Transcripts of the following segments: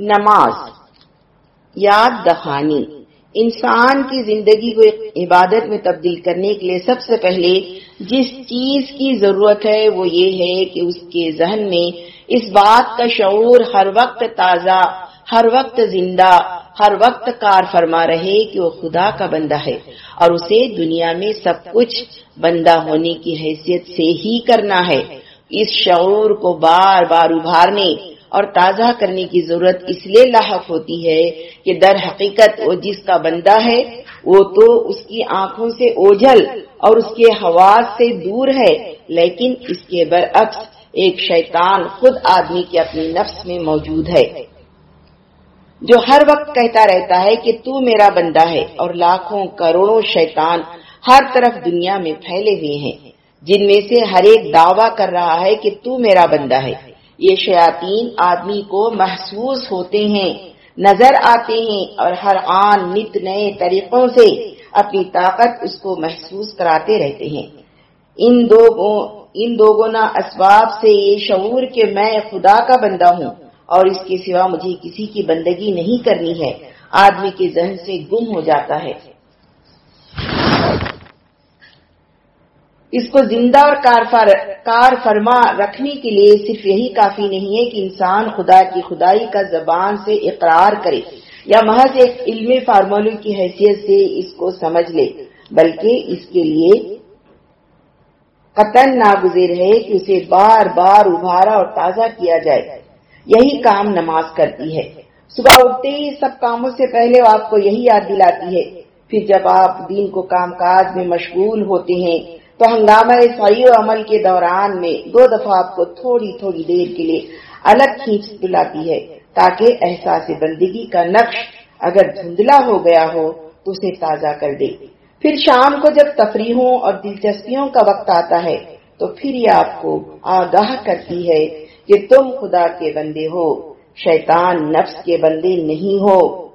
نماز، یاد دہانی، انسان کی زندگی کو عبادت میں تبدیل کرنے کے لیے سب سے پہلے جس چیز کی ضرورت ہے وہ یہ ہے کہ اس کے ذہن میں اس بات کا شعور ہر وقت تازہ، ہر وقت زندہ، ہر وقت کار فرما رہے کہ وہ خدا کا بندہ ہے اور اسے دنیا میں سب کچھ بندہ ہونے کی حیثیت سے ہی کرنا ہے۔ اس شعور کو بار بار ابھارنے اور تازہ کرنے کی ضرورت اس لیے لاحق ہوتی ہے کہ در حقیقت وہ جس کا بندہ ہے، وہ تو اس کی آنکھوں سے اوجھل اور اس کے حواس سے دور ہے، لیکن اس کے برعکس ایک شیطان خود آدمی کے اپنی نفس میں موجود ہے۔ جو ہر وقت کہتا رہتا ہے کہ تو میرا بندہ ہے اور لاکھوں کروڑوں شیطان ہر طرف دنیا میں پھیلے ہوئے ہیں۔ جن میں سے ہر ایک دعویٰ کر رہا ہے کہ تو میرا بندہ ہے۔ یہ شیاطین آدمی کو محسوس ہوتے ہیں، نظر آتے ہیں اور ہر آن نت نئے طریقوں سے اپنی طاقت اس کو محسوس کراتے رہتے ہیں۔ ان دو ان دو گنا اسباب سے یہ شعور کہ میں خدا کا بندہ ہوں اور اس کے سوا مجھے کسی کی بندگی نہیں کرنی ہے۔ آدمی کے ذہن سے گم ہو جاتا ہے۔ اس کو زندہ اور کار فرما رکھنے کے لیے صرف یہی کافی نہیں ہے کہ انسان خدا کی خدائی کا زبان سے اقرار کرے یا محض ایک علم فارمولے کی حیثیت سے اس کو سمجھ لے، بلکہ اس کے لیے قطن ناگزیر ہے کہ اسے بار بار ابھارا اور تازہ کیا جائے۔ یہی کام نماز کرتی ہے۔ صبح اٹھتے ہی سب کاموں سے پہلے آپ کو یہی یاد دلاتی ہے۔ پھر جب آپ دین کو کام کاج میں مشغول ہوتے ہیں تو ہنگامہ صحیح و عمل کے دوران میں دو دفعہ آپ کو تھوڑی تھوڑی دیر کے لیے الگ کھینچ دلاتی ہے تاکہ احساس بندگی کا نقش اگر دھندلا ہو گیا ہو تو اسے تازہ کر دے۔ پھر شام کو جب تفریحوں اور دلچسپیوں کا وقت آتا ہے تو پھر یہ آپ کو آگاہ کرتی ہے کہ تم خدا کے بندے ہو، شیطان نفس کے بندے نہیں ہو،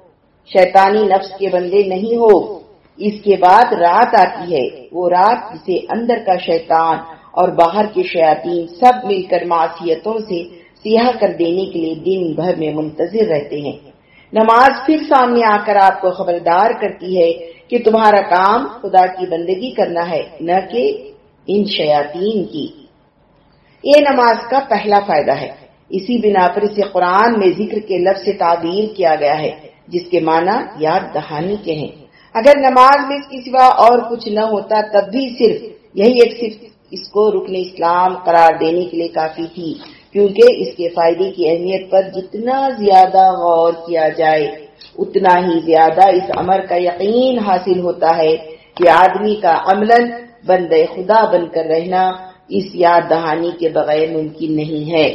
شیطانی نفس کے بندے نہیں ہو۔ اس کے بعد رات آتی ہے۔ وہ رات جسے اندر کا شیطان اور باہر کے شیاطین سب مل کر معصیتوں سے سیاہ کر دینے کے لیے دن بھر میں منتظر رہتے ہیں۔ نماز پھر سامنے آ کر آپ کو خبردار کرتی ہے کہ تمہارا کام خدا کی بندگی کرنا ہے، نہ کہ ان شیاطین کی۔ یہ نماز کا پہلا فائدہ ہے۔ اسی بنا پر اسے قرآن میں ذکر کے لفظ سے تعبیر کیا گیا ہے، جس کے معنی یاد دہانی کے ہیں۔ اگر نماز میں اس کی سوا اور کچھ نہ ہوتا تب بھی صرف یہی ایک صرف اس کو رکن اسلام قرار دینے کے لیے کافی تھی، کیونکہ اس کے فائدے کی اہمیت پر جتنا زیادہ غور کیا جائے، اتنا ہی زیادہ اس امر کا یقین حاصل ہوتا ہے کہ آدمی کا عمل بند خدا بن کر رہنا اس یاد دہانی کے بغیر ممکن نہیں ہے۔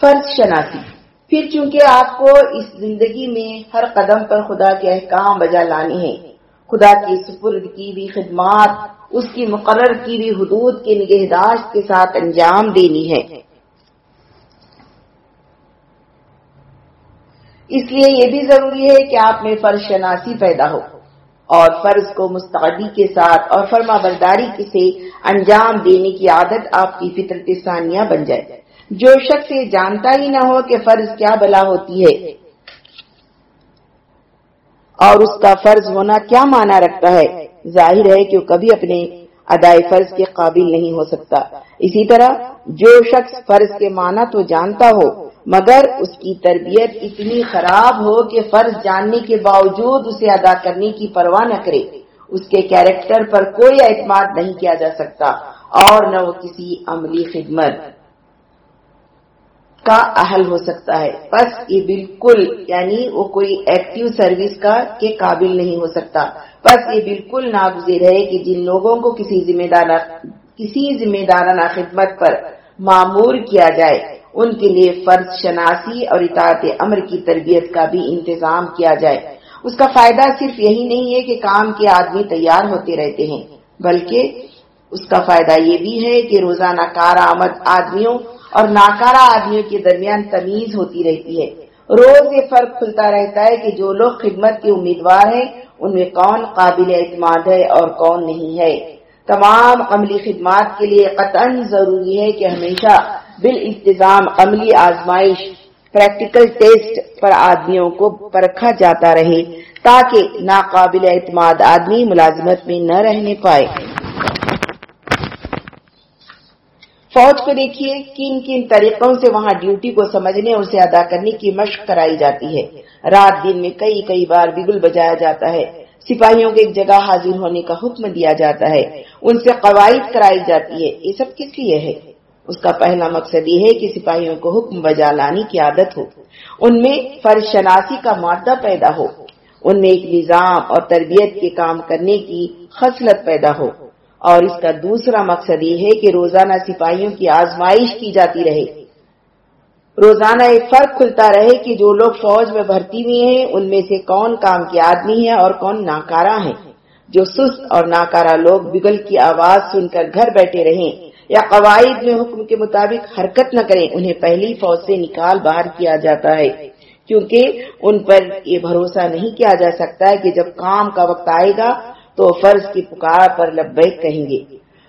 فرض شناسی۔ پھر چونکہ آپ کو اس زندگی میں ہر قدم پر خدا کے احکام بجا لانے ہیں، خدا کی سپرد کی بھی خدمات، اس کی مقرر کی بھی حدود کے نگہداشت کے ساتھ انجام دینی ہے۔ اس لیے یہ بھی ضروری ہے کہ آپ میں فرض شناسی پیدا ہو اور فرض کو مستعدی کے ساتھ اور فرما برداری سے انجام دینے کی عادت آپ کی فطرت ثانیہ بن جائے۔ جو شخص یہ جانتا ہی نہ ہو کہ فرض کیا بلا ہوتی ہے اور اس کا فرض ہونا کیا مانا رکھتا ہے؟ ظاہر ہے کہ وہ کبھی اپنے ادائے فرض کے قابل نہیں ہو سکتا۔ اسی طرح جو شخص فرض کے معنی تو جانتا ہو، مگر اس کی تربیت اتنی خراب ہو کہ فرض جاننے کے باوجود اسے ادا کرنے کی پرواہ نہ کرے۔ اس کے کیریکٹر پر کوئی اعتماد نہیں کیا جا سکتا اور نہ وہ کسی عملی خدمت۔ کا اہل ہو سکتا ہے۔ بس یہ بالکل یعنی وہ کوئی ایکٹیو سروس کا کے قابل نہیں ہو سکتا۔ بس یہ بالکل ناگزیر ہے کہ جن لوگوں کو کسی ذمہ دار کسی ذمہ دارانہ خدمت پر معمور کیا جائے، ان کے لیے فرض شناسی اور اطاعت امر کی تربیت کا بھی انتظام کیا جائے۔ اس کا فائدہ صرف یہی نہیں ہے کہ کام کے آدمی تیار ہوتے رہتے ہیں، بلکہ اس کا فائدہ یہ بھی ہے کہ روزانہ کارآمد آدمیوں اور ناکارہ آدمیوں کے درمیان تمیز ہوتی رہتی ہے۔ روز یہ فرق کھلتا رہتا ہے کہ جو لوگ خدمت کے امیدوار ہیں، ان میں کون قابل اعتماد ہے اور کون نہیں ہے۔ تمام عملی خدمات کے لیے قطن ضروری ہے کہ ہمیشہ بال انتظام عملی آزمائش پریکٹیکل ٹیسٹ پر آدمیوں کو پرکھا جاتا رہے تاکہ ناقابل اعتماد آدمی ملازمت میں نہ رہنے پائے۔ فوج کو دیکھیے کن کن طریقوں سے وہاں ڈیوٹی کو سمجھنے اور اسے ادا کرنے کی مشق کرائی جاتی ہے۔ رات دن میں کئی کئی بار بگل بجایا جاتا ہے۔ سپاہیوں کو ایک جگہ حاضر ہونے کا حکم دیا جاتا ہے۔ ان سے قواعد کرائی جاتی ہے۔ یہ سب کس لیے ہے؟ اس کا پہلا مقصد یہ ہے کہ سپاہیوں کو حکم بجا لانے کی عادت ہو۔ ان میں فرض شناسی کا مادہ پیدا ہو۔ ان میں ایک نظام اور تربیت کے کام کرنے کی خصلت پیدا ہو۔ اور اس کا دوسرا مقصد یہ ہے کہ روزانہ سپاہیوں کی آزمائش کی جاتی رہے۔ روزانہ ایک فرق کھلتا رہے کہ جو لوگ فوج میں بھرتی ہوئے ہیں، ان میں سے کون کام کے آدمی ہے اور کون ناکارا ہے جو سست اور ناکارا لوگ بگل کی آواز سن کر گھر بیٹھے رہیں یا قواعد میں حکم کے مطابق حرکت نہ کریں، انہیں پہلی فوج سے نکال باہر کیا جاتا ہے۔ کیونکہ ان پر یہ بھروسہ نہیں کیا جا سکتا ہے کہ جب کام کا وقت آئے گا تو فرض کی پکار پر لبیک کہیں گے۔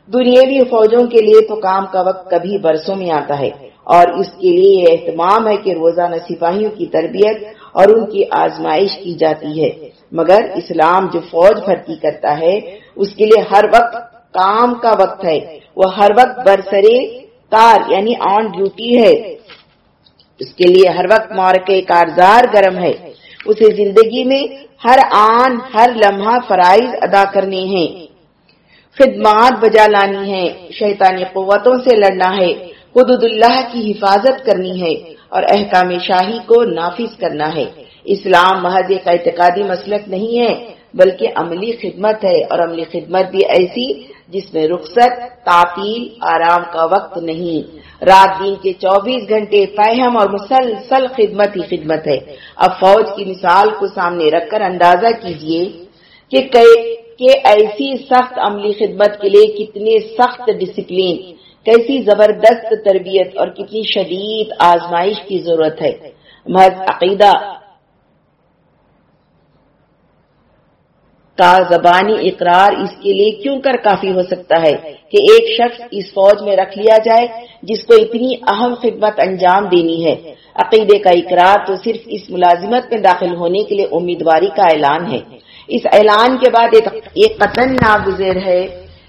دنیاوی فوجوں کے لیے تو کام کا وقت کبھی برسوں میں آتا ہے، اور اس کے لیے یہ اہتمام ہے کہ روزانہ سپاہیوں کی تربیت اور ان کی آزمائش کی جاتی ہے۔ مگر اسلام جو فوج بھرتی کرتا ہے، اس کے لیے ہر وقت کام کا وقت ہے۔ وہ ہر وقت برسرے کار یعنی آن ڈیوٹی ہے۔ اس کے لیے ہر وقت مارکے کارزار گرم ہے۔ اسے زندگی میں ہر آن، ہر لمحہ فرائض ادا کرنے ہیں خدمات بجا لانی ہے۔ شیطانی قوتوں سے لڑنا ہے۔ حدود اللہ کی حفاظت کرنی ہے۔ اور احکام شاہی کو نافذ کرنا ہے۔ اسلام محض ایک اعتقادی مسلک نہیں ہے، بلکہ عملی خدمت ہے۔ اور عملی خدمت بھی ایسی جس میں رخصت، تعطیل، آرام کا وقت نہیں۔ رات دن کے چوبیس گھنٹے فہم اور مسلسل خدمت ہی خدمت ہے۔ اب فوج کی مثال کو سامنے رکھ کر اندازہ کیجیے کہ ایسی سخت عملی خدمت کے لیے کتنے سخت ڈسپلین، کیسی زبردست تربیت اور کتنی شدید آزمائش کی ضرورت ہے۔ محض عقیدہ کا زبانی اقرار اس کے لیے کیوں کر کافی ہو سکتا ہے کہ ایک شخص اس فوج میں رکھ لیا جائے جس کو اتنی اہم خدمت انجام دینی ہے۔ عقیدے کا اقرار تو صرف اس ملازمت میں داخل ہونے کے لیے امیدواری کا اعلان ہے۔ اس اعلان کے بعد ایک قطن ناگزیر ہے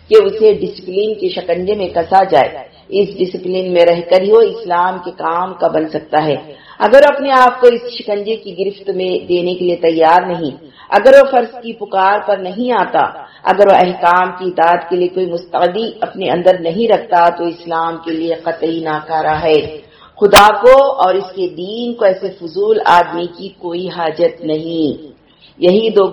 کہ اسے ڈسپلین کے شکنجے میں کسا جائے۔ اس ڈسپلین میں رہ کر ہی وہ اسلام کے کام کا بن سکتا ہے۔ اگر اپنے آپ کو اس شکنجے کی گرفت میں دینے کے لیے تیار نہیں، اگر وہ فرض کی پکار پر نہیں آتا، اگر وہ احکام کی اطاعت کے لیے کوئی مستعدی اپنے اندر نہیں رکھتا، تو اسلام کے لیے قطعی ناکارہ ہے۔ خدا کو اور اس کے دین کو ایسے فضول آدمی کی کوئی حاجت نہیں۔ یہی دو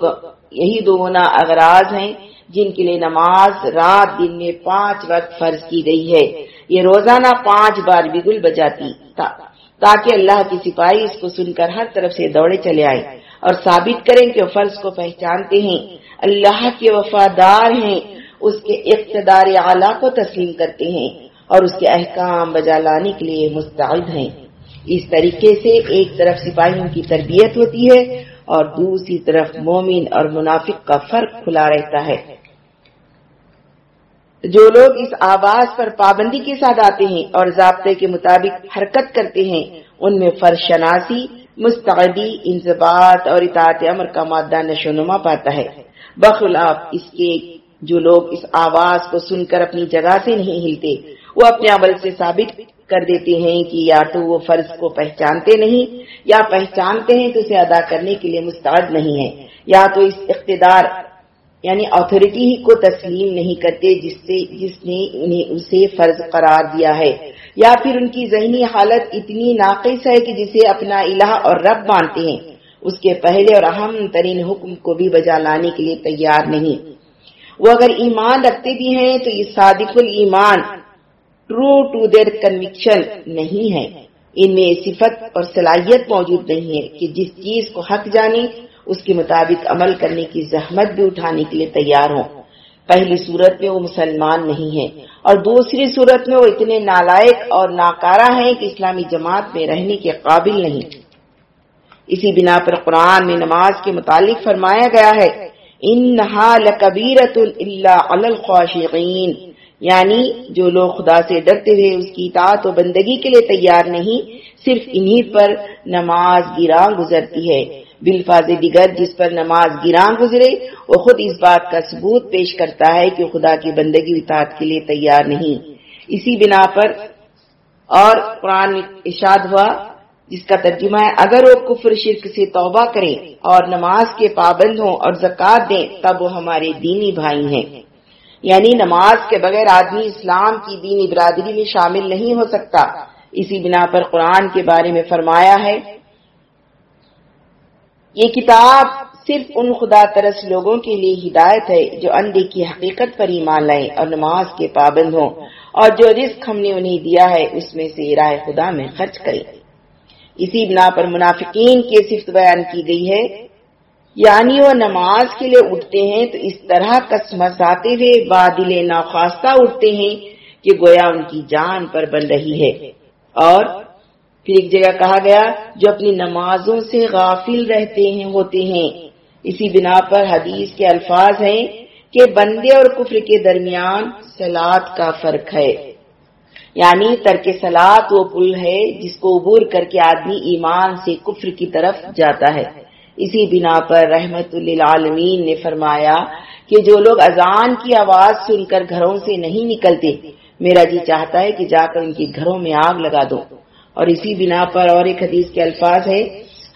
یہی دو گنا اغراض ہیں جن کے لیے نماز رات دن میں پانچ وقت فرض کی گئی ہے۔ یہ روزانہ پانچ بار بگل بجاتی تاکہ اللہ کی سپاہی اس کو سن کر ہر طرف سے دوڑے چلے آئے اور ثابت کریں کہ وہ فرض کو پہچانتے ہیں، اللہ کے وفادار ہیں، اس کے اقتدار اعلیٰ کو تسلیم کرتے ہیں اور اس کے احکام بجا لانے کے لیے مستعد ہیں۔ اس طریقے سے ایک طرف سپاہیوں کی تربیت ہوتی ہے اور دوسری طرف مومن اور منافق کا فرق کھلا رہتا ہے۔ جو لوگ اس آواز پر پابندی کے ساتھ آتے ہیں اور ضابطے کے مطابق حرکت کرتے ہیں، ان میں فرش شناسی مستعدی، انضباط اور اطاعت امر کا مادہ نشو نما پاتا ہے۔ بخلاف اس کے جو لوگ اس آواز کو سن کر اپنی جگہ سے نہیں ہلتے، وہ اپنے عمل سے ثابت کر دیتے ہیں کہ یا تو وہ فرض کو پہچانتے نہیں، یا پہچانتے ہیں تو اسے ادا کرنے کے لیے مستعد نہیں ہے یا تو اس اقتدار یعنی اتھارٹی ہی کو تسلیم نہیں کرتے جس سے جس نے انہیں اسے فرض قرار دیا ہے۔ یا پھر ان کی ذہنی حالت اتنی ناقص ہے کہ جسے اپنا الہ اور رب مانتے ہیں۔ اس کے پہلے اور اہم ترین حکم کو بھی بجا لانے کے لیے تیار نہیں۔ وہ اگر ایمان رکھتے بھی ہیں تو یہ صادق المان ٹرو ٹو دیر کنوکشن نہیں ہے۔ ان میں صفت اور صلاحیت موجود نہیں ہے کہ جس چیز کو حق جانے اس کے مطابق عمل کرنے کی زحمت بھی اٹھانے کے لیے تیار ہوں۔ پہلی صورت میں وہ مسلمان نہیں ہے اور دوسری صورت میں وہ اتنے نالائق اور ناکارہ ہیں کہ اسلامی جماعت میں رہنے کے قابل نہیں۔ اسی بنا پر قرآن میں نماز کے متعلق فرمایا گیا ہے ان لکبیرت اللہ الخواشقین یعنی جو لوگ خدا سے ڈرتے ہوئے اس کی اطاعت و بندگی کے لیے تیار نہیں، صرف انہی پر نماز گراں گزرتی ہے۔ بالفاظ دیگر جس پر نماز گراں گزرے، وہ خود اس بات کا ثبوت پیش کرتا ہے کہ خدا کی بندگی اطاعت کے لیے تیار نہیں۔ اسی بنا پر اور قرآن اشاد ہوا، جس کا ترجمہ ہے، اگر وہ کفر شرک سے توبہ کریں اور نماز کے پابند ہوں اور زکات دیں، تب وہ ہمارے دینی بھائی ہیں۔ یعنی نماز کے بغیر آدمی اسلام کی دینی برادری میں شامل نہیں ہو سکتا۔ اسی بنا پر قرآن کے بارے میں فرمایا ہے یہ کتاب صرف ان خدا ترس لوگوں کے لیے ہدایت ہے جو اندے کی حقیقت پر ایمان لائیں اور نماز کے پابند ہوں اور جو رزق ہم نے انہیں دیا ہے اس میں سے رائے خدا میں خرچ کریں۔ اسی بنا پر منافقین کی صفت بیان کی گئی ہے۔ یعنی وہ نماز کے لیے اٹھتے ہیں تو اس طرح کسمساتے ہوئے بادل ناخواستہ اٹھتے ہیں کہ گویا ان کی جان پر بن رہی ہے۔ اور پھر ایک جگہ کہا گیا، جو اپنی نمازوں سے غافل رہتے ہیں، ہوتے ہیں۔ اسی بنا پر حدیث کے الفاظ ہیں کہ بندے اور کفر کے درمیان سلاد کا فرق ہے۔ یعنی ترک سلاد وہ پل ہے جس کو عبور کر کے آدمی ایمان سے کفر کی طرف جاتا ہے۔ اسی بنا پر رحمت للعالمین نے فرمایا کہ جو لوگ اذان کی آواز سن کر گھروں سے نہیں نکلتے، میرا جی چاہتا ہے کہ جا کر ان کے گھروں میں آگ لگا دو اور اسی بنا پر اور ایک حدیث کے الفاظ ہے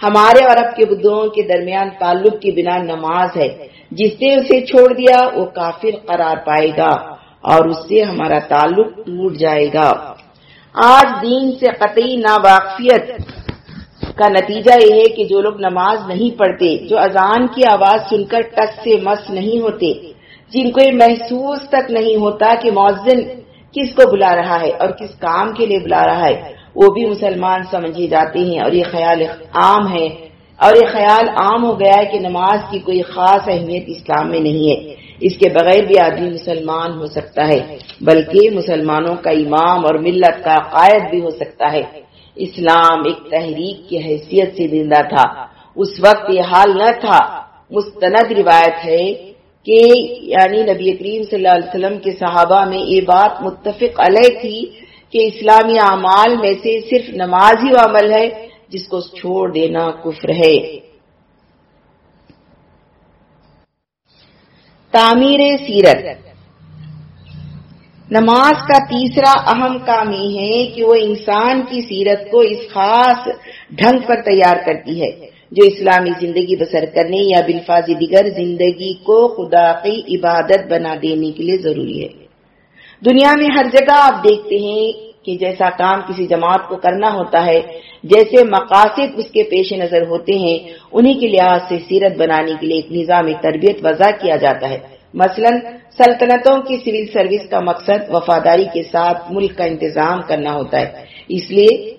ہمارے اور اب کے بدھوں کے درمیان تعلق کی بنا نماز ہے۔ جس نے اسے چھوڑ دیا، وہ کافر قرار پائے گا اور اس سے ہمارا تعلق ٹوٹ جائے گا۔ آج دین سے قطعی ناواقفیت کا نتیجہ یہ ہے کہ جو لوگ نماز نہیں پڑھتے، جو اذان کی آواز سن کر ٹس سے مس نہیں ہوتے، جن کو یہ محسوس تک نہیں ہوتا کہ مؤذن کس کو بلا رہا ہے اور کس کام کے لیے بلا رہا ہے۔ وہ بھی مسلمان سمجھے جاتے ہیں اور یہ خیال عام ہے اور یہ خیال عام ہو گیا ہے کہ نماز کی کوئی خاص اہمیت اسلام میں نہیں ہے۔ اس کے بغیر بھی آدمی مسلمان ہو سکتا ہے، بلکہ مسلمانوں کا امام اور ملت کا قائد بھی ہو سکتا ہے۔ اسلام ایک تحریک کی حیثیت سے زندہ تھا۔ اس وقت یہ حال نہ تھا۔ مستند روایت ہے کہ یعنی نبی کریم صلی اللہ علیہ وسلم کے صحابہ میں یہ بات متفق علیہ تھی کہ اسلامی اعمال میں سے صرف نماز ہی عمل ہے جس کو چھوڑ دینا کفر ہے۔ تعمیر سیرت۔ نماز کا تیسرا اہم کام یہ ہے کہ وہ انسان کی سیرت کو اس خاص ڈھنگ پر تیار کرتی ہے، جو اسلامی زندگی بسر کرنے یا بالفاظ دیگر زندگی کو خدا کی عبادت بنا دینے کے لیے ضروری ہے۔ دنیا میں ہر جگہ آپ دیکھتے ہیں کہ جیسا کام کسی جماعت کو کرنا ہوتا ہے، جیسے مقاصد اس کے پیش نظر ہوتے ہیں، انہی کے لحاظ سے سیرت بنانے کے لیے ایک نظام تربیت وضع کیا جاتا ہے۔ مثلا، سلطنتوں کی سول سروس کا مقصد وفاداری کے ساتھ ملک کا انتظام کرنا ہوتا ہے۔ اس لیے،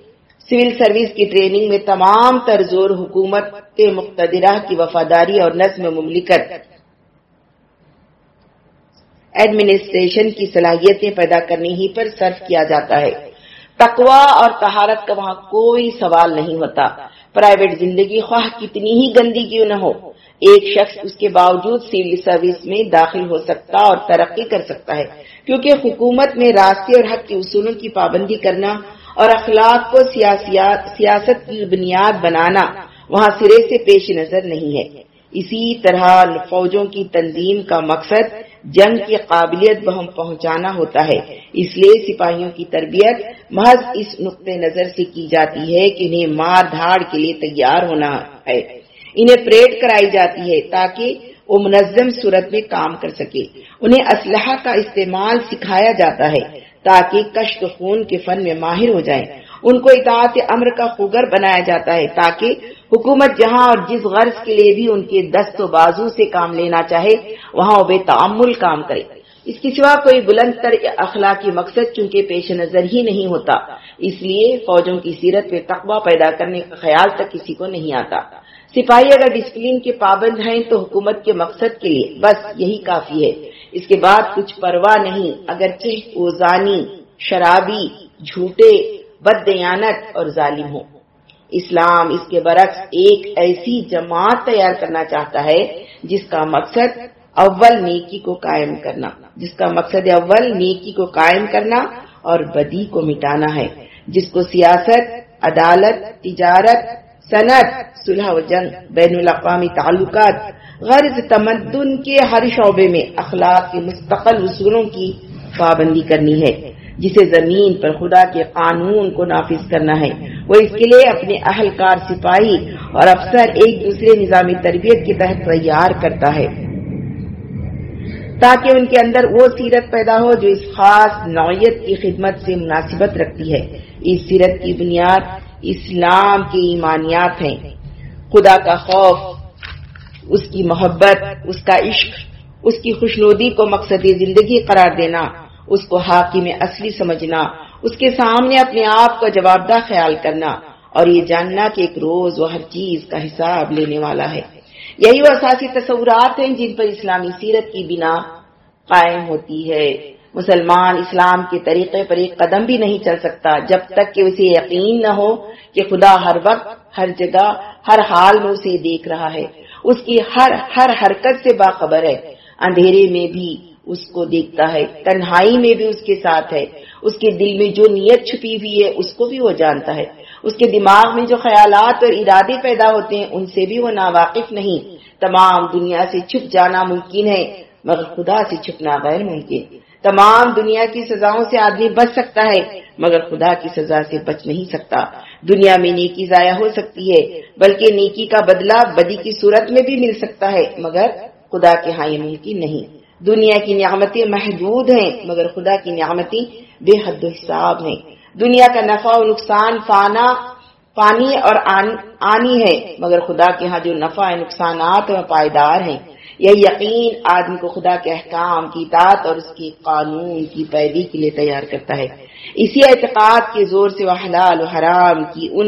سول سروس کی ٹریننگ میں تمام ترزور حکومت کے مقتدرہ کی وفاداری اور نظم مملکت ایڈمنسٹریشن کی صلاحیتیں پیدا کرنے ہی پر صرف کیا جاتا ہے۔ تقوا اور تہارت کا وہاں کوئی سوال نہیں ہوتا۔ پرائیویٹ زندگی خواہ کتنی ہی گندی کیوں نہ ہو، ایک شخص اس کے باوجود سول سروس میں داخل ہو سکتا اور ترقی کر سکتا ہے۔ کیونکہ حکومت میں راستے اور حق کے اصولوں کی پابندی کرنا اور اخلاق کو سیاست کی بنیاد بنانا وہاں سرے سے پیش نظر نہیں ہے۔ اسی طرح فوجوں کی تنظیم کا مقصد جنگ کی قابلیت بہم پہنچانا ہوتا ہے۔ اس لیے سپاہیوں کی تربیت محض اس نقطۂ نظر سے کی جاتی ہے کہ انہیں مار دھاڑ کے لیے تیار ہونا ہے۔ انہیں پریڈ کرائی جاتی ہے تاکہ وہ منظم صورت میں کام کر سکے۔ انہیں اسلحہ کا استعمال سکھایا جاتا ہے تاکہ کشت خون کے فن میں ماہر ہو جائیں۔ ان کو اطاعت امر کا خوگر بنایا جاتا ہے تاکہ حکومت جہاں اور جس غرض کے لیے بھی ان کے دست و بازو سے کام لینا چاہے، وہاں بے تعمل کام کرے۔ اس کے سوا کوئی بلند تر اخلاقی مقصد چونکہ پیش نظر ہی نہیں ہوتا، اس لیے فوجوں کی سیرت میں تقوی پیدا کرنے کا خیال تک کسی کو نہیں آتا۔ سپاہی اگر ڈسپلین کے پابند ہیں تو حکومت کے مقصد کے لیے بس یہی کافی ہے۔ اس کے بعد کچھ پرواہ نہیں، اگرچہ اوزانی شرابی، جھوٹے، بد دیانت اور ظالم ہو اسلام اس کے برعکس ایک ایسی جماعت تیار کرنا چاہتا ہے جس کا مقصد اول نیکی کو قائم کرنا، جس کا مقصد اول نیکی کو قائم کرنا اور بدی کو مٹانا ہے، جس کو سیاست، عدالت، تجارت، صنعت، صلح و جنگ، بین الاقوامی تعلقات، غرض تمدن کے ہر شعبے میں اخلاق کے مستقل اصولوں کی پابندی کرنی ہے۔ جسے زمین پر خدا کے قانون کو نافذ کرنا ہے۔ وہ اس کے لیے اپنے اہلکار سپاہی اور افسر ایک دوسرے نظامی تربیت کے تحت تیار کرتا ہے۔ تاکہ ان کے اندر وہ سیرت پیدا ہو جو اس خاص نوعیت کی خدمت سے مناسبت رکھتی ہے۔ اس سیرت کی بنیاد اسلام کی ایمانیات ہیں۔ خدا کا خوف، اس کی محبت، اس کا عشق، اس کی خوشنودی کو مقصد زندگی قرار دینا۔ اس کو حاکم اصلی سمجھنا، اس کے سامنے اپنے آپ کا جواب دہ خیال کرنا، اور یہ جاننا کہ ایک روز وہ ہر چیز کا حساب لینے والا ہے۔ یہی وہ اساسی تصورات ہیں جن پر اسلامی سیرت کی بنا قائم ہوتی ہے۔ مسلمان اسلام کے طریقے پر ایک قدم بھی نہیں چل سکتا جب تک کہ اسے یقین نہ ہو کہ خدا ہر وقت، ہر جگہ، ہر حال میں اسے دیکھ رہا ہے۔ اس کی ہر ہر حرکت سے باخبر ہے۔ اندھیرے میں بھی اس کو دیکھتا ہے، تنہائی میں بھی اس کے ساتھ ہے۔ اس کے دل میں جو نیت چھپی ہوئی ہے، اس کو بھی وہ جانتا ہے۔ اس کے دماغ میں جو خیالات اور ارادے پیدا ہوتے ہیں، ان سے بھی وہ ناواقف نہیں۔ تمام دنیا سے چھپ جانا ممکن ہے، مگر خدا سے چھپنا غیر ممکن۔ تمام دنیا کی سزاؤں سے آدمی بچ سکتا ہے، مگر خدا کی سزا سے بچ نہیں سکتا۔ دنیا میں نیکی ضائع ہو سکتی ہے، بلکہ نیکی کا بدلہ بدی کی صورت میں بھی مل سکتا ہے، مگر خدا کے ہاں یہ ممکن نہیں۔ دنیا کی نعمتیں محدود ہیں، مگر خدا کی نعمتیں بے حد و حساب ہیں۔ دنیا کا نفع و نقصان فانا پانی اور آنی ہے، مگر خدا کے ہاں جو نفع نقصانات اور پائیدار ہیں۔ یہ یقین آدمی کو خدا کے احکام کی اطاعت اور اس کی قانون کی پیدی کے لیے تیار کرتا ہے۔ اسی اعتقاد کے زور سے وہ حلال و حرام کی ان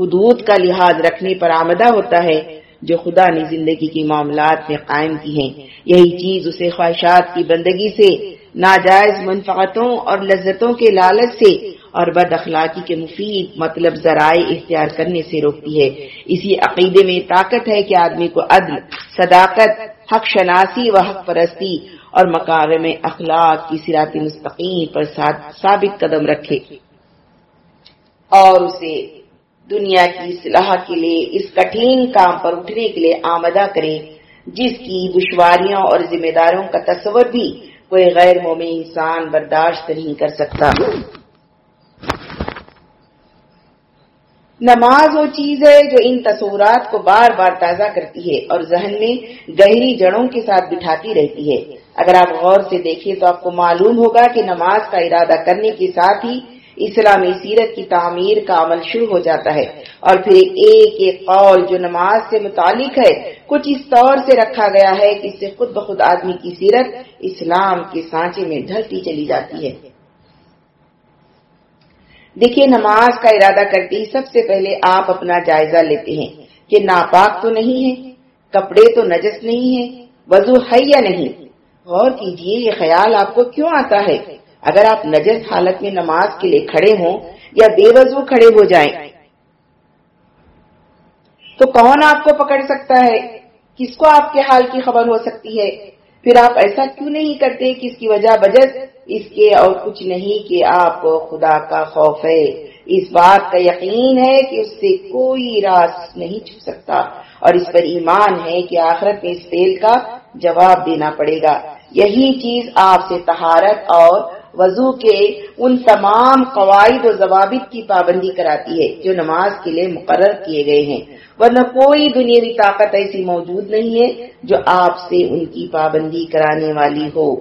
حدود کا لحاظ رکھنے پر آمدہ ہوتا ہے۔ جو خدا نے زندگی کے معاملات میں قائم کی ہیں۔ یہی چیز اسے خواہشات کی بندگی سے، ناجائز منفعتوں اور لذتوں کے لالچ سے اور بد اخلاقی کے مفید مطلب ذرائع اختیار کرنے سے روکتی ہے۔ اسی عقیدے میں طاقت ہے کہ آدمی کو عدل، صداقت، حق شناسی و حق پرستی اور مقام اخلاق کی سرات مستقیم پر ثابت قدم رکھے۔ اور اسے دنیا کی اصلاح کے لیے، اس کٹھین کام پر اٹھنے کے لیے آمدہ کرے، جس کی دشواریوں اور ذمہ داروں کا تصور بھی کوئی غیر مومی انسان برداشت نہیں کر سکتا۔ نماز وہ چیز ہے جو ان تصورات کو بار بار تازہ کرتی ہے اور ذہن میں گہری جڑوں کے ساتھ بٹھاتی رہتی ہے۔ اگر آپ غور سے دیکھیں تو آپ کو معلوم ہوگا کہ نماز کا ارادہ کرنے کے ساتھ ہی اسلامی سیرت کی تعمیر کا عمل شروع ہو جاتا ہے اور پھر ایک ایک قول جو نماز سے متعلق ہے، کچھ اس طور سے رکھا گیا ہے کہ اس سے خود بخود آدمی کی سیرت اسلام کے سانچے میں ڈھلتی چلی جاتی ہے۔ دیکھیے، نماز کا ارادہ کرتے ہی سب سے پہلے آپ اپنا جائزہ لیتے ہیں کہ ناپاک تو نہیں ہے کپڑے تو نجس نہیں ہے وضو ہے یا نہیں؟ غور کیجیے، یہ خیال آپ کو کیوں آتا ہے؟ اگر آپ نجس حالت میں نماز کے لیے کھڑے ہوں یا بے وضو کھڑے ہو جائیں، تو کون آپ کو پکڑ سکتا ہے؟ کس کو آپ کے حال کی خبر ہو سکتی ہے؟ پھر آپ ایسا کیوں نہیں کرتے کہ اس کی وجہ بجت اس کے اور کچھ نہیں کہ آپ کو خدا کا خوف ہے؟ اس بات کا یقین ہے کہ اس سے کوئی راس نہیں چھپ سکتا اور اس پر ایمان ہے کہ آخرت میں اس فیل کا جواب دینا پڑے گا۔ یہی چیز آپ سے تہارت اور وضو کے ان تمام قواعد و ضوابط کی پابندی کراتی ہے جو نماز کے لیے مقرر کیے گئے ہیں۔ ورنہ کوئی دنیاوی طاقت ایسی موجود نہیں ہے جو آپ سے ان کی پابندی کرانے والی ہو۔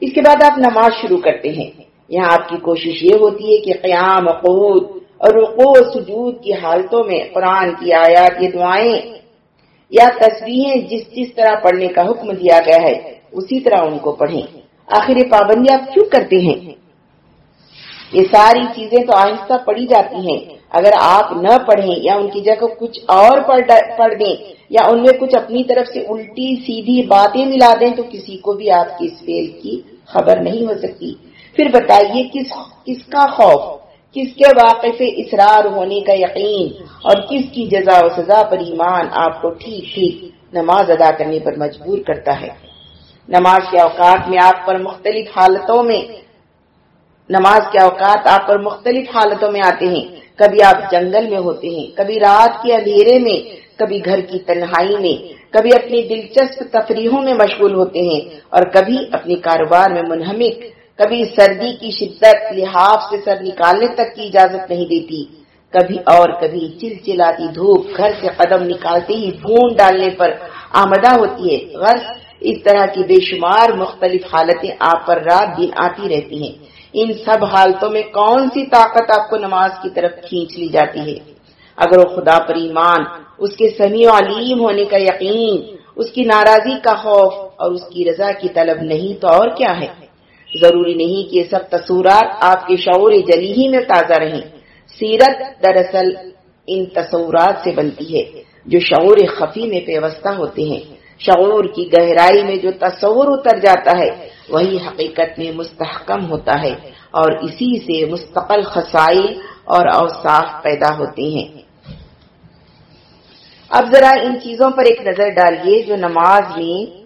اس کے بعد آپ نماز شروع کرتے ہیں۔ یہاں آپ کی کوشش یہ ہوتی ہے کہ قیام قود اور رقو سجود کی حالتوں میں قرآن کی آیات یہ دعائیں یا تصویریں جس جس طرح پڑھنے کا حکم دیا گیا ہے، اسی طرح ان کو پڑھیں۔ آخر یہ پابندی آپ کیوں کرتے ہیں؟ یہ ساری چیزیں تو آہستہ پڑھی جاتی ہیں۔ اگر آپ نہ پڑھیں یا ان کی جگہ کچھ اور پڑھ دیں یا ان میں کچھ اپنی طرف سے الٹی سیدھی باتیں ملا دیں تو کسی کو بھی آپ کی اس فیل کی خبر نہیں ہو سکتی۔ پھر بتائیے کس کس کا خوف، کس کے واقع سے اصرار ہونے کا یقین اور کس کی جزا و سزا پر ایمان آپ کو ٹھیک ٹھیک نماز ادا کرنے پر مجبور کرتا ہے؟ نماز کے اوقات میں آپ پر مختلف حالتوں میں نماز کے اوقات آپ پر مختلف حالتوں میں آتے ہیں۔ کبھی آپ جنگل میں ہوتے ہیں، کبھی رات کے اندھیرے میں، کبھی گھر کی تنہائی میں، کبھی اپنی دلچسپ تفریحوں میں مشغول ہوتے ہیں اور کبھی اپنے کاروبار میں منہمک۔ کبھی سردی کی شدت لحاظ سے سر نکالنے تک کی اجازت نہیں دیتی۔ کبھی اور کبھی چل چلاتی دھوپ گھر سے قدم نکالتے ہی بھون ڈالنے پر آمدہ ہوتی ہے۔ غرض اس طرح کی بے شمار مختلف حالتیں آپ پر رات دن آتی رہتی ہیں۔ ان سب حالتوں میں کون سی طاقت آپ کو نماز کی طرف کھینچ لی جاتی ہے؟ اگر وہ خدا پر ایمان، اس کے سمیع علیم ہونے کا یقین، اس کی ناراضی کا خوف اور اس کی رضا کی طلب نہیں تو اور کیا ہے؟ ضروری نہیں کہ یہ سب تصورات آپ کے شعور جلی ہی میں تازہ رہیں۔ سیرت دراصل ان تصورات سے بنتی ہے جو شعور خفی میں پیوستہ ہوتے ہیں۔ شعور کی گہرائی میں جو تصور اتر جاتا ہے، وہی حقیقت میں مستحکم ہوتا ہے اور اسی سے مستقل خسائل اور اوصاف پیدا ہوتے ہیں۔ اب ذرا ان چیزوں پر ایک نظر ڈالیے جو نماز میں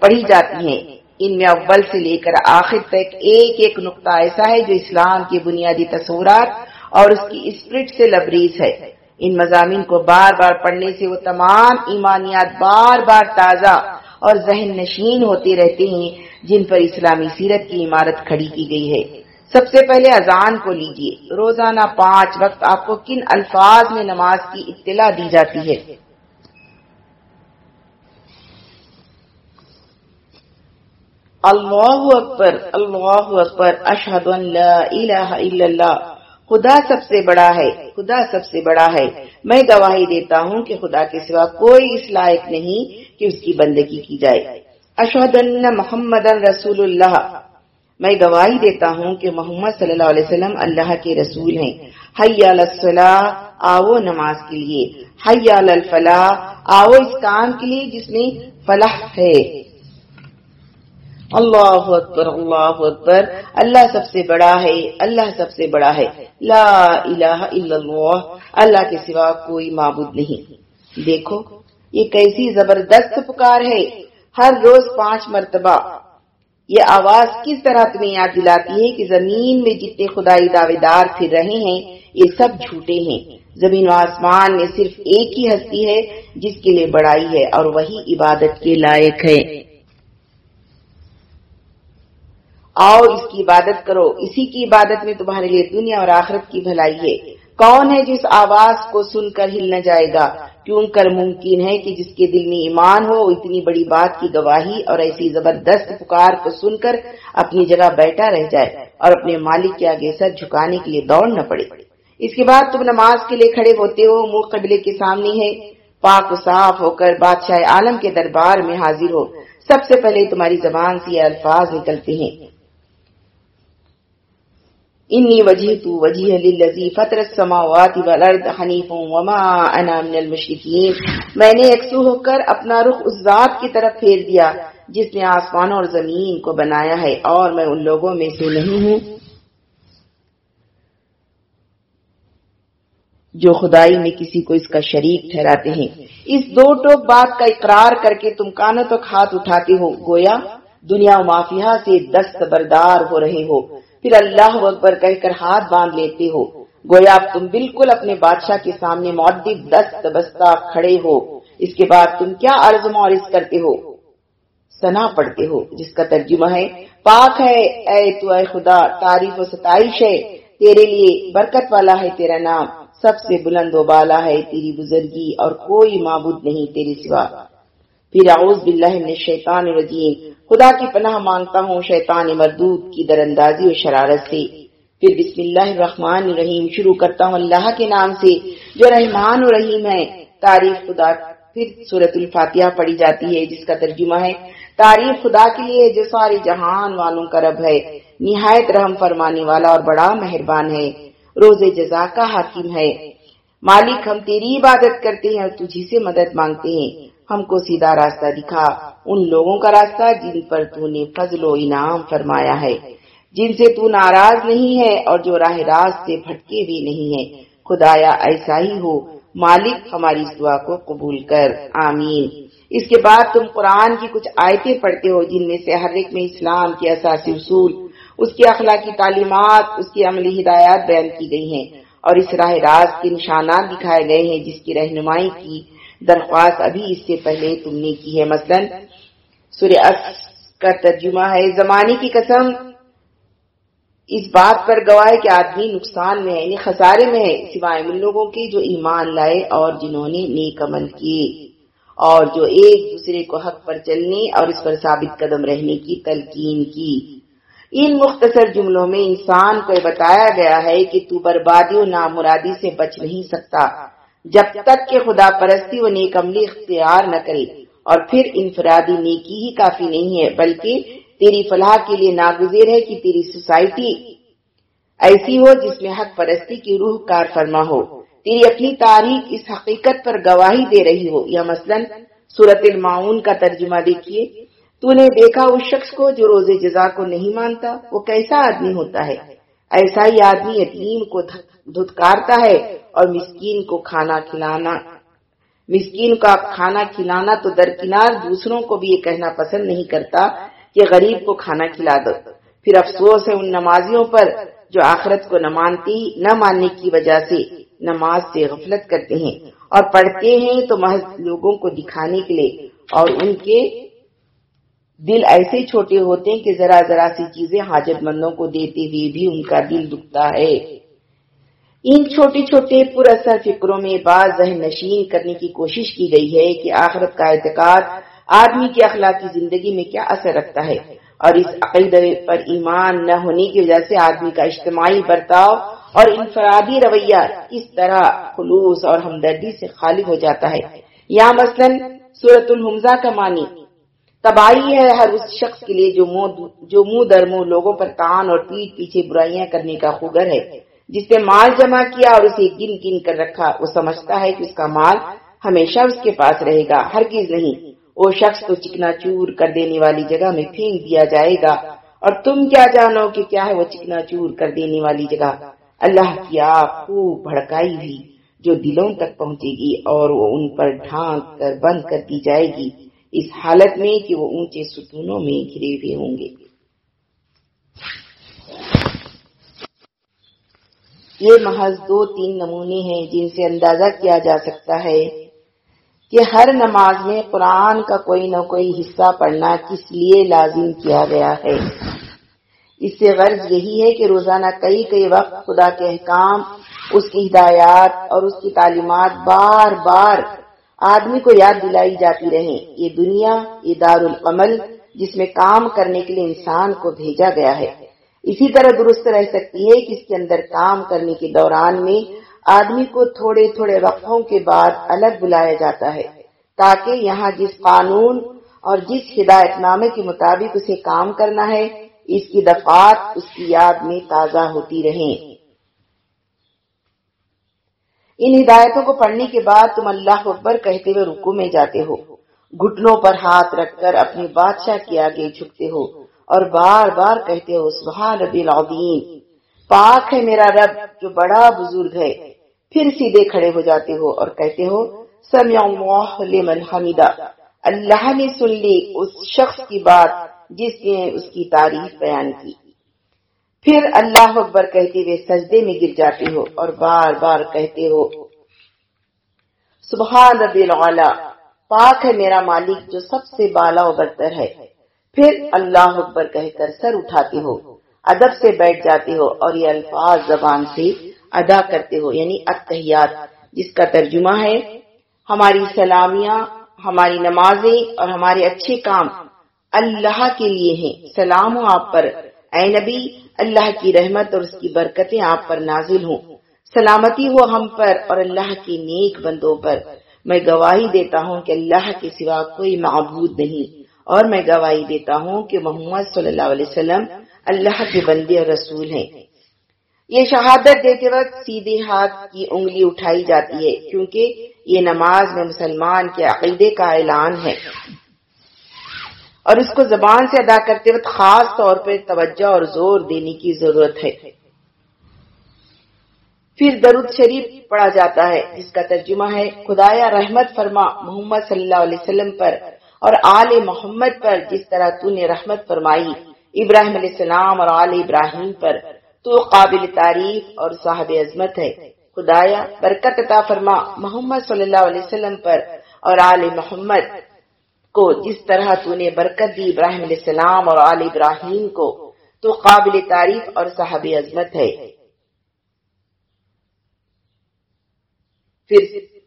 پڑھی جاتی ہیں۔ ان میں اول سے لے کر آخر تک ایک ایک نقطہ ایسا ہے جو اسلام کے بنیادی تصورات اور اس کی اسپرٹ سے لبریز ہے۔ ان مضامین کو بار بار پڑھنے سے وہ تمام ایمانیات بار بار تازہ اور ذہن نشین ہوتے رہتے ہیں، جن پر اسلامی سیرت کی عمارت کھڑی کی گئی ہے۔ سب سے پہلے اذان کو لیجیے روزانہ پانچ وقت آپ کو کن الفاظ میں نماز کی اطلاع دی جاتی ہے؟ اللہ اکبر اللہ اکبر، اشہد الہ الا اللہ۔ خدا سب سے بڑا ہے، خدا سب سے بڑا ہے۔ میں گواہی دیتا ہوں کہ خدا کے سوا کوئی اس لائق نہیں کہ اس کی بندگی کی جائے۔ اشہد اللہ محمد رسول اللہ۔ میں گواہی دیتا ہوں کہ محمد صلی اللہ علیہ وسلم اللہ کے رسول ہیں۔ حیا آو نماز کے لیے۔ حیا الفلاح آو اس کام کے لیے جس میں فلاح ہے۔ اللہ اکبر اللہ اکبر۔ اللہ سب سے بڑا ہے، اللہ سب سے بڑا ہے۔ لا الہ الا اللہ اللہ کے سوا کوئی معبود نہیں۔ دیکھو، یہ کیسی زبردست پکار ہے۔ ہر روز پانچ مرتبہ۔ یہ آواز کس طرح تمہیں یاد دلاتی ہے کہ زمین میں جتنے خدائی دعوے دار پھر رہے ہیں، یہ سب جھوٹے ہیں۔ زمین و آسمان میں صرف ایک ہی ہستی ہے، جس کے لیے بڑائی ہے اور وہی عبادت کے لائق ہے۔ آؤ اس کی عبادت کرو، اسی کی عبادت میں تمہارے لیے دنیا اور آخرت کی بھلائی ہے۔ کون ہے جس آواز کو سن کر ہل نہ جائے گا؟ کیوں کر ممکن ہے کہ جس کے دل میں ایمان ہو اتنی بڑی بات کی گواہی اور ایسی زبردست پکار کو سن کر اپنی جگہ بیٹھا رہ جائے اور اپنے مالک کے آگے سر جھکانے کے لیے دوڑ نہ پڑے۔ اس کے بعد تم نماز کے لیے کھڑے ہوتے ہو، منہ قبلے کے سامنے ہے۔ پاک و صاف ہو کر بادشاہ عالم کے دربار میں حاضر ہو۔ سب سے پہلے تمہاری زبان سے یہ الفاظ نکلتے ہیں۔ انی وجہ تو وجہ للذی فطر السماوات والارض حنیف وما انا من المشرکین میں نے یکسو ہو کر اپنا رخ اس ذات کی طرف پھیر دیا، جس نے آسمان اور زمین کو بنایا ہے، اور میں ان لوگوں میں سے نہیں ہوں۔ جو خدائی میں کسی کو اس کا شریک ٹھہراتے ہیں۔ اس دو ٹوک بات کا اقرار کر کے تم کانوں تک ہاتھ اٹھاتے ہو، گویا دنیا مافیا سے دست بردار ہو رہے ہو۔ پھر اللہ اکبر کہہ کر ہاتھ باندھ لیتے ہو۔ گویا اب تم بالکل اپنے بادشاہ کے سامنے معدب دست بستہ کھڑے ہو۔ اس کے بعد تم کیا عرض معرض کرتے ہو؟ سنا پڑھتے ہو، جس کا ترجمہ ہے، پاک ہے، اے تو اے خدا، تعریف و ستائش ہے۔ تیرے لیے برکت والا ہے تیرا نام۔ سب سے بلند و بالا ہے تیری بزرگی، اور کوئی معبود نہیں تیرے سوا۔ پھر اعوذ باللہ من الشیطان الرجیم۔ خدا کی پناہ مانگتا ہوں شیطان مردود کی در اندازی شرارت سے۔ پھر بسم اللہ الرحمن الرحیم شروع کرتا ہوں اللہ کے نام سے، جو رحمان و رحیم ہے۔ تعریف خدا، پھر صورت الفاتحہ پڑھی جاتی ہے، جس کا ترجمہ ہے، تعریف خدا کے لیے جو سارے جہان والوں کا رب ہے۔ نہایت رحم فرمانے والا اور بڑا مہربان ہے۔ روز جزا کا حاکم ہے۔ مالک، ہم تیری عبادت کرتے ہیں اور تجھی سے مدد مانگتے ہیں۔ ہم کو سیدھا راستہ دکھا۔ ان لوگوں کا راستہ جن پر تو نے فضل و انعام فرمایا ہے۔ جن سے تو ناراض نہیں ہے اور جو راہ راست سے بھٹکے بھی نہیں ہے خدایا ایسا ہی ہو۔ مالک ہماری دعا کو قبول کر۔ آمین۔ اس کے بعد تم قرآن کی کچھ آیتیں پڑھتے ہو جن میں سے ہر ایک میں اسلام کے اساسی اصول، اس کی اخلاقی تعلیمات، اس کی عملی ہدایات بیان کی گئی ہیں۔ اور اس راہ راست کے نشانات دکھائے گئے ہیں جس کی رہنمائی کی درخواست ابھی اس سے پہلے تم نے کی ہے۔ مثلا سورہ کا ترجمہ ہے۔ زمانے کی قسم، اس بات پر گواہ کہ آدمی نقصان میں ہے یعنی خسارے میں ہے، سوائے ان لوگوں کے جو ایمان لائے اور جنہوں نے نیک عمل کیے اور جو ایک دوسرے کو حق پر چلنے اور اس پر ثابت قدم رہنے کی تلقین کی۔ ان مختصر جملوں میں انسان کو بتایا گیا ہے کہ تو بربادی و نامرادی سے بچ نہیں سکتا۔ جب تک کہ خدا پرستی و نیک عملی اختیار نہ کرے اور پھر انفرادی نیکی ہی کافی نہیں ہے، بلکہ تیری فلاح کے لیے ناگزیر ہے کہ تیری سوسائٹی ایسی ہو جس میں حق پرستی کی روح کار فرما ہو۔ تیری اپنی تاریخ اس حقیقت پر گواہی دے رہی ہو۔ یا مثلا صورت المعون کا ترجمہ دیکھیے۔ تو نے دیکھا اس شخص کو جو روزے جزا کو نہیں مانتا، وہ کیسا آدمی ہوتا ہے؟ ایسا ہی آدمی یتیم کو دھتکارتا ہے۔ اور مسکین کو کھانا کھلانا۔ مسکین کا کھانا کھلانا تو درکنار دوسروں کو بھی یہ کہنا پسند نہیں کرتا کہ غریب کو کھانا کھلا دو۔ پھر افسوس ہے ان نمازیوں پر جو آخرت کو نہ مانتی، نہ ماننے کی وجہ سے نماز سے غفلت کرتے ہیں۔ اور پڑھتے ہیں تو محض لوگوں کو دکھانے کے لیے۔ اور ان کے دل ایسے چھوٹے ہوتے ہیں کہ ذرا ذرا سی چیزیں حاجت مندوں کو دیتے ہوئے بھی ان کا دل دکھتا ہے۔ ان چھوٹے چھوٹے پر اثر فکروں میں بعض ذہن نشین کرنے کی کوشش کی گئی ہے کہ آخرت کا اعتقاد آدمی کی اخلاقی زندگی میں کیا اثر رکھتا ہے اور اس عقیدے پر ایمان نہ ہونے کی وجہ سے آدمی کا اجتماعی برتاؤ اور انفرادی رویہ اس طرح خلوص اور ہمدردی سے خالی ہو جاتا ہے۔ یا مثلا سورت الحمزہ کا معنی، تباہی ہے ہر اس شخص کے لیے جو منہ در منہ لوگوں پر کان اور پیٹ پیچھے برائیاں کرنے کا خوگر ہے۔ جس نے مال جمع کیا اور اسے گن گن کر رکھا، وہ سمجھتا ہے کہ اس کا مال ہمیشہ اس کے پاس رہے گا ہر نہیں۔ وہ شخص کو چکنا چور کر دینے والی جگہ میں پھینک دیا جائے گا۔ اور تم کیا جانو کہ کیا ہے وہ چکنا چور کر دینے والی جگہ؟ اللہ کی آگ خوب بھڑکائی ہوئی، جو دلوں تک پہنچے گی اور وہ ان پر ڈھانک کر بند کر دی جائے گی۔ اس حالت میں کہ وہ اونچے ستونوں میں گھرے ہوئے ہوں گے۔ یہ محض دو تین نمونے ہیں جن سے اندازہ کیا جا سکتا ہے کہ ہر نماز میں قرآن کا کوئی نہ کوئی حصہ پڑھنا کس لیے لازم کیا گیا ہے۔ اس سے غرض یہی ہے کہ روزانہ کئی کئی وقت خدا کے احکام، اس کی ہدایات اور اس کی تعلیمات بار بار آدمی کو یاد دلائی جاتی رہے یہ دنیا، یہ دار العمل جس میں کام کرنے کے لیے انسان کو بھیجا گیا ہے۔ اسی طرح درست رہ سکتی ہے کہ اس کے اندر کام کرنے کے دوران میں آدمی کو تھوڑے تھوڑے وقفوں کے بعد الگ بلایا جاتا ہے، تاکہ یہاں جس قانون اور جس ہدایت نامے کے مطابق اسے کام کرنا ہے، اس کی دفعات اس کی یاد میں تازہ ہوتی رہیں۔ ان ہدایتوں کو پڑھنے کے بعد تم اللہ اکبر کہتے ہوئے رکو میں جاتے ہو۔ گھٹنوں پر ہاتھ رکھ کر اپنے بادشاہ کے آگے جھکتے ہو۔ اور بار بار کہتے ہو، سبحان ربی العظیم، پاک ہے میرا رب جو بڑا بزرگ ہے، پھر سیدھے کھڑے ہو جاتے ہو اور کہتے ہو، سمع اللہ لمن حمیدہ، اللہ نے سن لی اس شخص کی بات جس نے اس کی تعریف بیان کی۔ پھر اللہ اکبر کہتے ہوئے سجدے میں گر جاتے ہو اور بار بار کہتے ہو، سبحان ربی العلا پاک ہے میرا مالک جو سب سے بالا و برتر ہے۔ پھر اللہ اکبر کہہ کر سر اٹھاتے ہو، ادب سے بیٹھ جاتے ہو اور یہ الفاظ زبان سے ادا کرتے ہو یعنی اتحیات جس کا ترجمہ ہے، ہماری سلامیاں، ہماری نمازیں اور ہمارے اچھے کام اللہ کے لیے ہیں۔ سلام ہو آپ پر۔ اے نبی، اللہ کی رحمت اور اس کی برکتیں آپ پر نازل ہوں۔ سلامتی ہو ہم پر اور اللہ کی نیک بندوں پر۔ میں گواہی دیتا ہوں کہ اللہ کے سوا کوئی معبود نہیں۔ اور میں گواہی دیتا ہوں کہ محمد صلی اللہ علیہ وسلم اللہ کے بندے اور رسول ہیں۔ یہ شہادت دیتے وقت سیدھے ہاتھ کی انگلی اٹھائی جاتی ہے کیونکہ یہ نماز میں مسلمان کے عقیدے کا اعلان ہے۔ اور اس کو زبان سے ادا کرتے وقت خاص طور پر توجہ اور زور دینے کی ضرورت ہے۔ پھر درود شریف پڑھا جاتا ہے، جس کا ترجمہ ہے، خدایا رحمت فرما، محمد صلی اللہ علیہ وسلم پر۔ اور آل محمد پر جس طرح تو نے رحمت فرمائی، ابراہیم علیہ السلام اور آل ابراہیم پر، تو قابل تعریف اور صاحب عظمت ہے۔ خدایا برکت عطا فرما محمد صلی اللہ علیہ وسلم پر اور آل محمد کو جس طرح تو نے برکت دی ابراہیم علیہ السلام اور آل ابراہیم کو، تو قابل تعریف اور صاحب عظمت ہے۔ پھر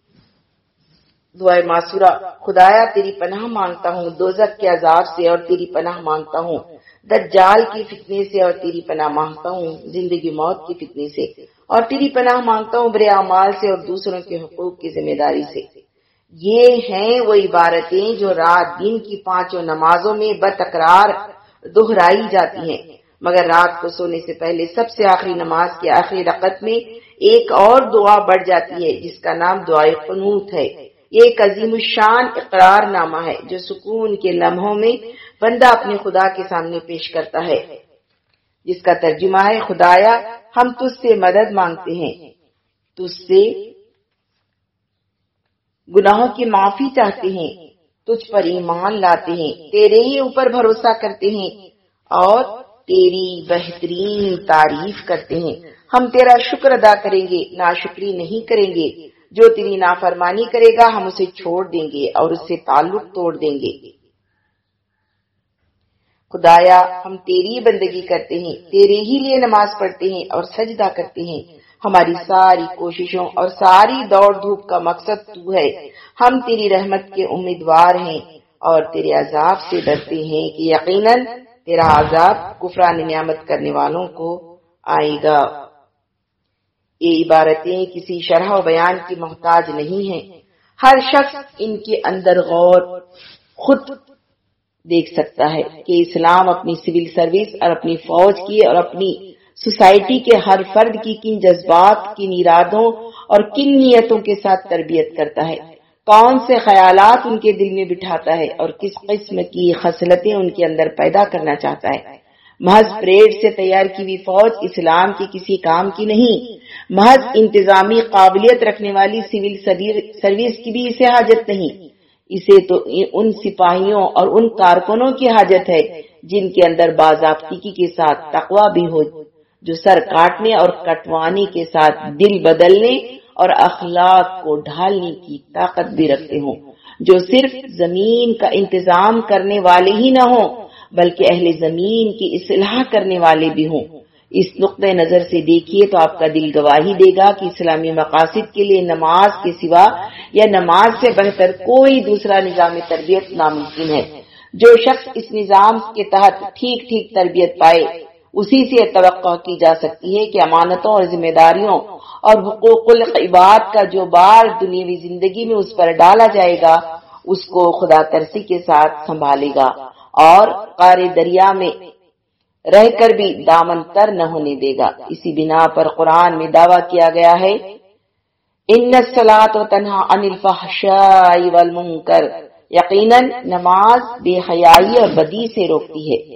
دعائے معصورہ، خدایا تیری پناہ مانگتا ہوں دوزک کے عذاب سے اور تیری پناہ مانگتا ہوں، دجال کی فتنے سے اور تیری پناہ مانگتا ہوں، زندگی موت کی فتنے سے اور تیری پناہ مانگتا ہوں برے اعمال سے اور دوسروں کے حقوق کی ذمہ داری سے۔ یہ ہیں وہ عبارتیں جو رات دن کی پانچوں نمازوں میں بتکرار دہرائی جاتی ہیں۔ مگر رات کو سونے سے پہلے سب سے آخری نماز کے آخری رقط میں ایک اور دعا بڑھ جاتی ہے، جس کا نام دعائے قنوت ہے۔ یہ ایک عظیم الشان اقرار نامہ ہے جو سکون کے لمحوں میں بندہ اپنے خدا کے سامنے پیش کرتا ہے۔ جس کا ترجمہ ہے، خدایا، ہم تجھ سے مدد مانگتے ہیں۔ تجھ سے گناہوں کی معافی چاہتے ہیں۔ تجھ پر ایمان لاتے ہیں۔ تیرے ہی اوپر بھروسہ کرتے ہیں۔ اور تیری بہترین تعریف کرتے ہیں۔ ہم تیرا شکر ادا کریں گے، ناشکری نہیں کریں گے۔ جو تیری نافرمانی کرے گا، ہم اسے چھوڑ دیں گے اور اس سے تعلق توڑ دیں گے۔ خدایا، ہم تیری بندگی کرتے ہیں، تیرے ہی لیے نماز پڑھتے ہیں اور سجدہ کرتے ہیں۔ ہماری ساری کوششوں اور ساری دوڑ دھوپ کا مقصد تو ہے۔ ہم تیری رحمت کے امیدوار ہیں اور تیرے عذاب سے ڈرتے ہیں کہ یقیناً تیرا عذاب کفران نعمت کرنے والوں کو آئے گا۔ یہ عبارتیں کسی شرح و بیان کی محتاج نہیں ہیں۔ ہر شخص ان کے اندر غور خود دیکھ سکتا ہے کہ اسلام اپنی سول سروس اور اپنی فوج کی اور اپنی سوسائٹی کے ہر فرد کی کن جذبات، کن ارادوں اور کن نیتوں کے ساتھ تربیت کرتا ہے۔ کون سے خیالات ان کے دل میں بٹھاتا ہے اور کس قسم کی خصلتیں ان کے اندر پیدا کرنا چاہتا ہے۔ محض پریڈ سے تیار کی ہوئی فوج اسلام کی کسی کام کی نہیں، محض انتظامی قابلیت رکھنے والی سول سروس کی بھی اسے حاجت نہیں۔ اسے تو ان سپاہیوں اور ان کارکنوں کی حاجت ہے، جن کے اندر باضابطگی کے ساتھ تقوا بھی ہو، جو سر کاٹنے اور کٹوانے کے ساتھ دل بدلنے اور اخلاق کو ڈھالنے کی طاقت بھی رکھتے ہوں، جو صرف زمین کا انتظام کرنے والے ہی نہ ہوں۔ بلکہ اہل زمین کی اصلاح کرنے والے بھی ہوں۔ اس نقطۂ نظر سے دیکھیے تو آپ کا دل گواہی دے گا کہ اسلامی مقاصد کے لیے نماز کے سوا یا نماز سے بہتر کوئی دوسرا نظام تربیت ناممکن ہے۔ جو شخص اس نظام کے تحت ٹھیک ٹھیک تربیت پائے، اسی سے توقع کی جا سکتی ہے کہ امانتوں اور ذمہ داریوں اور حقوق العباد کا جو بار دنیاوی زندگی میں اس پر ڈالا جائے گا، اس کو خدا ترسی کے ساتھ سنبھالے گا۔ اور قار دریا میں رہ کر بھی دامن تر نہ ہونے دے گا۔ اسی بنا پر قرآن میں دعویٰ کیا گیا ہے، ان سلاد و تنہا والمنکر یقیناً نماز بے حیائی اور بدی سے روکتی ہے۔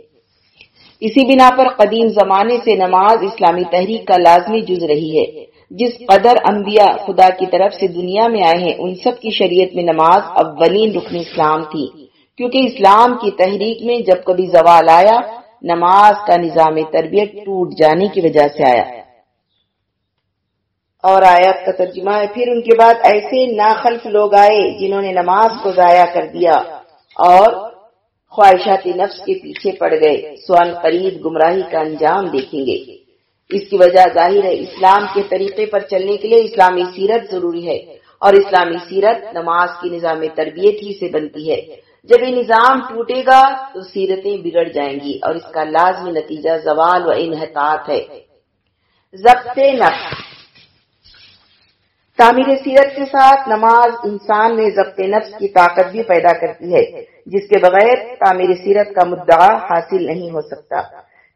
اسی بنا پر قدیم زمانے سے نماز اسلامی تحریک کا لازمی جز رہی ہے۔ جس قدر انبیاء خدا کی طرف سے دنیا میں آئے ہیں، ان سب کی شریعت میں نماز اولین رکن اسلام تھی۔ کیونکہ اسلام کی تحریک میں جب کبھی زوال آیا، نماز کا نظام تربیت ٹوٹ جانے کی وجہ سے آیا۔ اور آیات کا ترجمہ ہے، پھر ان کے بعد ایسے ناخلف لوگ آئے جنہوں نے نماز کو ضائع کر دیا اور خواہشاتی نفس کے پیچھے پڑ گئے۔ سوال قریب گمراہی کا انجام دیکھیں گے۔ اس کی وجہ ظاہر ہے، اسلام کے طریقے پر چلنے کے لیے اسلامی سیرت ضروری ہے اور اسلامی سیرت نماز کی نظام تربیت ہی سے بنتی ہے۔ جب یہ نظام ٹوٹے گا تو سیرتیں بگڑ جائیں گی اور اس کا لازمی نتیجہ زوال و انحطاط ہے۔ ضبط نفس۔ تعمیر سیرت کے ساتھ نماز انسان میں ضبط نفس کی طاقت بھی پیدا کرتی ہے، جس کے بغیر تعمیر سیرت کا مدعا حاصل نہیں ہو سکتا۔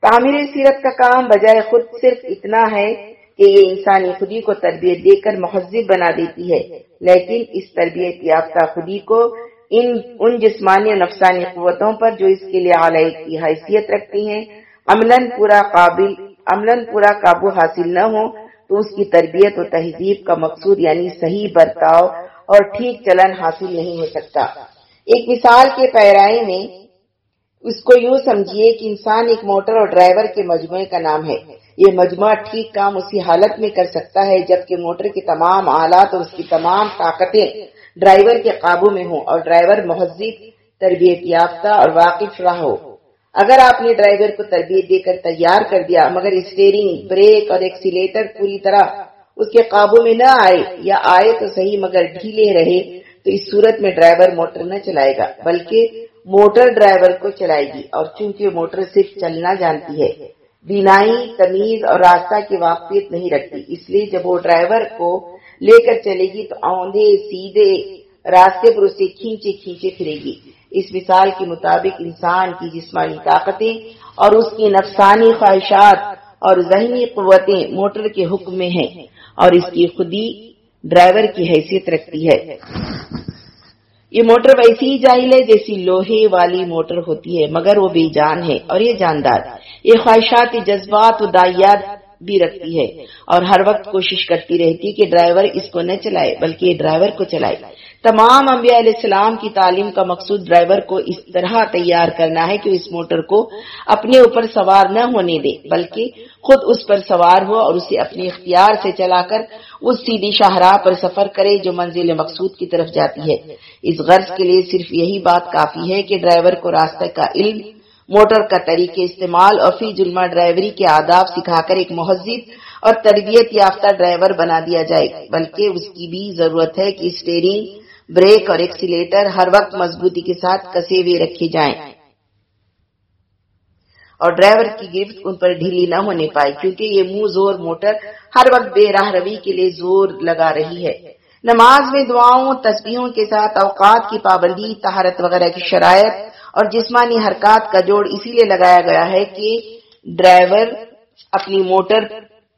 تعمیر سیرت کا کام بجائے خود صرف اتنا ہے کہ یہ انسانی خودی کو تربیت دے کر مہذب بنا دیتی ہے، لیکن اس تربیت یافتہ خودی کو ان ان جسمانی نفسانی قوتوں پر جو اس کے لیے اعلی کی حیثیت رکھتی ہیں، عملاً پورا قابل، عملاً پورا قابو حاصل نہ ہو تو اس کی تربیت و تہذیب کا مقصود یعنی صحیح برتاؤ اور ٹھیک چلن حاصل نہیں ہو سکتا۔ ایک مثال کے پیرائے میں اس کو یوں سمجھیے کہ انسان ایک موٹر اور ڈرائیور کے مجموعے کا نام ہے۔ یہ مجموعہ ٹھیک کام اسی حالت میں کر سکتا ہے جبکہ موٹر کے تمام آلات اور اس کی تمام طاقتیں ڈرائیور کے قابو میں ہوں اور ڈرائیور مہذب تربیت یافتہ اور واقف رہا ہو۔ اگر آپ نے ڈرائیور کو تربیت دے کر تیار کر دیا، مگر اسٹیئرنگ بریک اور ایکسیلیٹر پوری طرح اس کے قابو میں نہ آئے یا آئے تو صحیح مگر ڈھیلے رہے، تو اس صورت میں ڈرائیور موٹر نہ چلائے گا، بلکہ موٹر ڈرائیور کو چلائے گی اور چونکہ موٹر صرف چلنا جانتی ہے، بینائی، تمیز اور راستہ کی واقفیت نہیں رکھتی، اس لیے جب وہ ڈرائیور کو لے کر چلے گی تو آندھے سیدھے راستے پر اسے کھینچے کھینچے پھرے گی۔ اس مثال کے مطابق انسان کی جسمانی طاقتیں اور اس کی نفسانی خواہشات اور ذہنی قوتیں موٹر کے حکم میں ہیں اور اس کی خودی ڈرائیور کی حیثیت رکھتی ہے۔ یہ موٹر ویسی ہی جاہل ہے جیسی لوہے والی موٹر ہوتی ہے، مگر وہ بے جان ہے اور یہ جاندار۔ یہ خواہشات جذبات و دائیات بھی رکھتی ہے۔ اور ہر وقت کوشش کرتی رہتی کہ ڈرائیور اس کو نہ چلائے، بلکہ یہ ڈرائیور کو چلائے۔ تمام انبیاء علیہ السلام کی تعلیم کا مقصود ڈرائیور کو اس طرح تیار کرنا ہے کہ اس موٹر کو اپنے اوپر سوار نہ ہونے دے، بلکہ خود اس پر سوار ہو اور اسے اپنے اختیار سے چلا کر اس سیدھی شاہراہ پر سفر کرے جو منزل مقصود کی طرف جاتی ہے۔ اس غرض کے لیے صرف یہی بات کافی ہے کہ ڈرائیور کو راستہ کا علم موٹر کا طریقے استعمال اور فی ظلمہ ڈرائیوری کے آداب سکھا کر ایک مہذب اور تربیت یافتہ ڈرائیور بنا دیا جائے، بلکہ اس کی بھی ضرورت ہے کہ اسٹیئرنگ، بریک اور ایکسیلیٹر ہر وقت مضبوطی کے ساتھ کسے ہوئے رکھے جائیں۔ اور ڈرائیور کی گرفت ان پر ڈھیلی نہ ہونے پائے، کیونکہ یہ منہ زور موٹر ہر وقت بے راہ روی کے لیے زور لگا رہی ہے۔ نماز میں دعاؤں، تسبیحوں کے ساتھ اوقات کی پابندی تہارت وغیرہ کی شرائط اور جسمانی حرکات کا جوڑ اسی لیے لگایا گیا ہے کہ ڈرائیور اپنی موٹر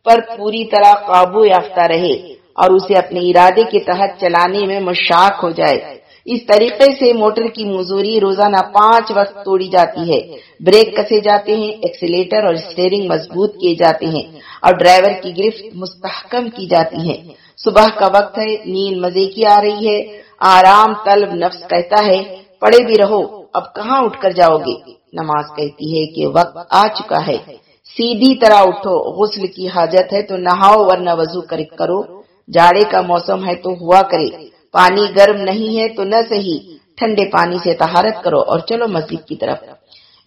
پر پوری طرح قابو یافتہ رہے اور اسے اپنے ارادے کے تحت چلانے میں مشاق ہو جائے۔ اس طریقے سے موٹر کی مزوری روزانہ پانچ وقت توڑی جاتی ہے۔ بریک کسے جاتے ہیں، ایکسیلیٹر اور اسٹیئرنگ مضبوط کیے جاتے ہیں اور ڈرائیور کی گرفت مستحکم کی جاتی ہے۔ صبح کا وقت ہے، نیند مزے کی آ رہی ہے، آرام طلب نفس کہتا ہے پڑے بھی رہو۔ اب کہاں اٹھ کر جاؤ گے؟ نماز کہتی ہے کہ وقت آ چکا ہے۔ سیدھی طرح اٹھو، غسل کی حاجت ہے تو نہاؤ ورنہ وضو کرو۔ جاڑے کا موسم ہے تو ہوا کرے۔ پانی گرم نہیں ہے تو نہ صحیح۔ ٹھنڈے پانی سے تہارت کرو اور چلو مسجد کی طرف۔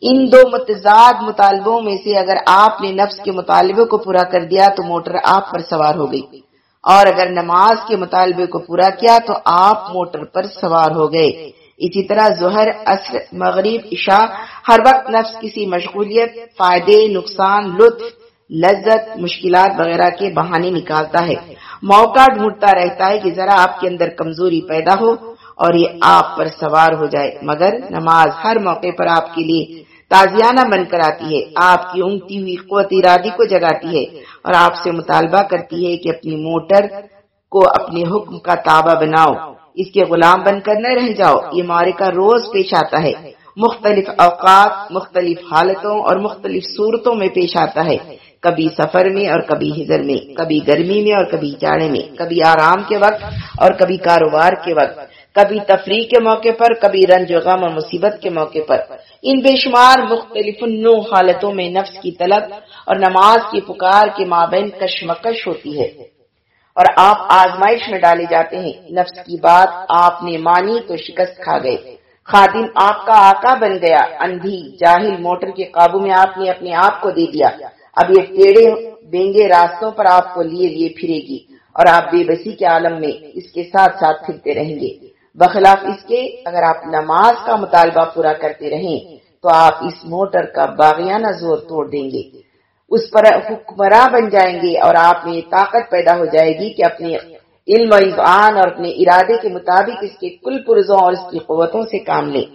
ان دو متضاد مطالبوں میں سے اگر آپ نے نفس کے مطالبے کو پورا کر دیا تو موٹر آپ پر سوار ہو گئی۔ اور اگر نماز کے مطالبے کو پورا کیا تو آپ موٹر پر سوار ہو گئے۔ اسی طرح ظہر، عصر، مغرب، عشاء، ہر وقت نفس کسی مشغولیت، فائدے، نقصان، لطف، لذت، مشکلات وغیرہ کے بہانے نکالتا ہے۔ موقع ڈھونڈتا رہتا ہے کہ ذرا آپ کے اندر کمزوری پیدا ہو اور یہ آپ پر سوار ہو جائے۔ مگر نماز ہر موقع پر آپ کے لیے تازیانہ بن کر آتی ہے۔ آپ کی اونگتی ہوئی قوت ارادی کو جگاتی ہے اور آپ سے مطالبہ کرتی ہے کہ اپنی موٹر کو اپنے حکم کا تابع بناؤ۔ اس کے غلام بن کر نہ رہ جاؤ۔ یہ مارے کا روز پیش آتا ہے۔ مختلف اوقات، مختلف حالتوں اور مختلف صورتوں میں پیش آتا ہے۔ کبھی سفر میں اور کبھی ہزر میں، کبھی گرمی میں اور کبھی جاڑے میں، کبھی آرام کے وقت اور کبھی کاروبار کے وقت، کبھی تفریح کے موقع پر، کبھی رنج و غم اور مصیبت کے موقع پر۔ ان بے شمار مختلف نو حالتوں میں نفس کی طلب اور نماز کی پکار کے مابین کشمکش ہوتی ہے۔ اور آپ آزمائش میں ڈالے جاتے ہیں۔ نفس کی بات آپ نے مانی تو شکست کھا گئے۔ خادم آپ کا آقا بن گیا۔ اندھی، جاہل موٹر کے قابو میں آپ نے اپنے آپ کو دے دیا۔ اب یہ ٹیڑے بینگے راستوں پر آپ کو لیے لیے پھرے گی اور آپ بے بسی کے عالم میں اس کے ساتھ ساتھ پھرتے رہیں گے۔ بخلاف اس کے اگر آپ نماز کا مطالبہ پورا کرتے رہیں تو آپ اس موٹر کا باغیانہ زور توڑ دیں گے۔ اس پر حکمراں بن جائیں گے اور آپ میں طاقت پیدا ہو جائے گی کہ اپنے علم و اذعان اور اپنے ارادے کے مطابق اس کے کل پرزوں اور اس کی قوتوں سے کام لیں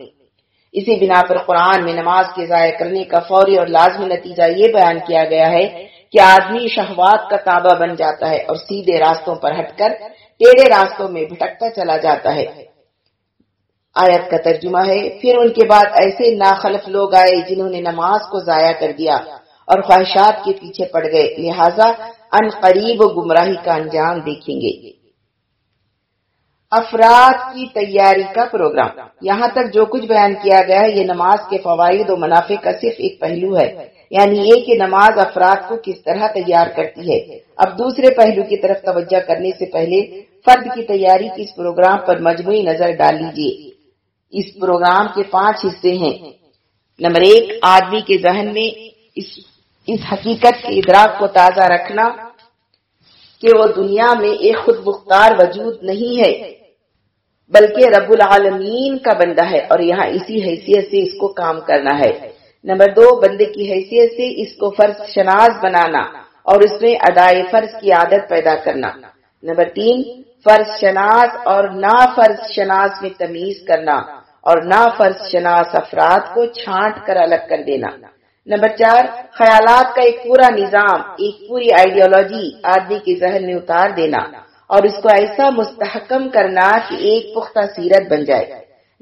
اسی بنا پر قرآن میں نماز کے ضائع کرنے کا فوری اور لازمی نتیجہ یہ بیان کیا گیا ہے کہ آدمی شہوات کا تابع بن جاتا ہے اور سیدھے راستوں پر ہٹ کر ٹیڑے راستوں میں بھٹکتا چلا جاتا ہے۔ آیت کا ترجمہ ہے، پھر ان کے بعد ایسے ناخلف لوگ آئے جنہوں نے نماز کو ضائع کر دیا۔ اور خواہشات کے پیچھے پڑ گئے۔ لہٰذا ان قریب و گمراہی کا انجام دیکھیں گے۔ افراد کی تیاری کا پروگرام۔ یہاں تک جو کچھ بیان کیا گیا ہے، یہ نماز کے فوائد و منافع کا صرف ایک پہلو ہے۔ یعنی یہ کہ نماز افراد کو کس طرح تیار کرتی ہے۔ اب دوسرے پہلو کی طرف توجہ کرنے سے پہلے فرد کی تیاری کی اس پروگرام پر مجموعی نظر ڈال لیجیے اس پروگرام کے پانچ حصے ہیں۔ نمبر ایک، آدمی کے ذہن میں اس اس حقیقت کے ادراک کو تازہ رکھنا کہ وہ دنیا میں ایک خود مختار وجود نہیں ہے، بلکہ رب العالمین کا بندہ ہے اور یہاں اسی حیثیت سے اس کو کام کرنا ہے۔ نمبر دو، بندے کی حیثیت سے اس کو فرض شناس بنانا اور اس میں ادائے فرض کی عادت پیدا کرنا۔ نمبر تین، فرض شناس اور نا فرض شناس میں تمیز کرنا اور نا فرض شناس افراد کو چھانٹ کر الگ کر دینا۔ نمبر چار، خیالات کا ایک پورا نظام، ایک پوری آئیڈیالوجی آدمی کے ذہن میں اتار دینا اور اس کو ایسا مستحکم کرنا کہ ایک پختہ سیرت بن جائے۔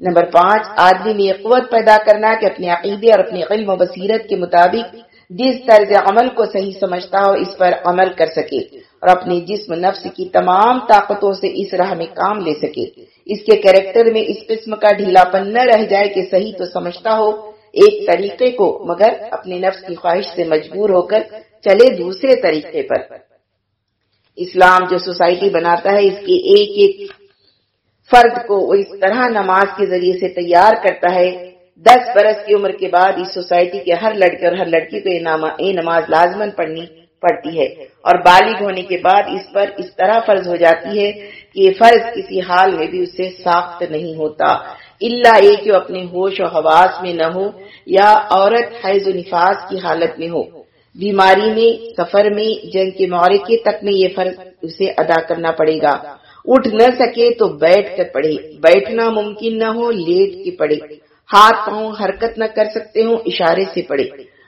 نمبر پانچ، آدمی میں قوت پیدا کرنا کہ اپنے عقیدے اور اپنے علم و بصیرت کے مطابق جس طرز عمل کو صحیح سمجھتا ہو، اس پر عمل کر سکے اور اپنے جسم نفس کی تمام طاقتوں سے اس راہ میں کام لے سکے۔ اس کے کریکٹر میں اس قسم کا ڈھیلا پن نہ رہ جائے کہ صحیح تو سمجھتا ہو ایک طریقے کو مگر اپنے نفس کی خواہش سے مجبور ہو کر چلے دوسرے طریقے پر۔ اسلام جو سوسائٹی بناتا ہے، اس کے ایک ایک فرد کو وہ اس طرح نماز کے ذریعے سے تیار کرتا ہے۔ دس برس کی عمر کے بعد اس سوسائٹی کے ہر لڑکے اور ہر لڑکی کو یہ نماز لازمن پڑھنی پڑتی ہے۔ اور بالغ ہونے کے بعد اس پر اس طرح فرض ہو جاتی ہے کہ یہ فرض کسی حال میں بھی اسے ساخت نہیں ہوتا۔ اللہ یہ کہ اپنے ہوش و حواس میں نہ ہو یا عورت حیض و نفاس کی حالت میں ہو۔ بیماری میں، سفر میں، جنگ کے معرکے تک میں یہ فرض اسے ادا کرنا پڑے گا۔ اٹھ نہ سکے تو بیٹھ کر پڑھے۔ بیٹھنا ممکن نہ ہو، لیٹ کے پڑے ہاتھ پاؤں حرکت نہ کر سکتے ہوں، اشارے سے پڑے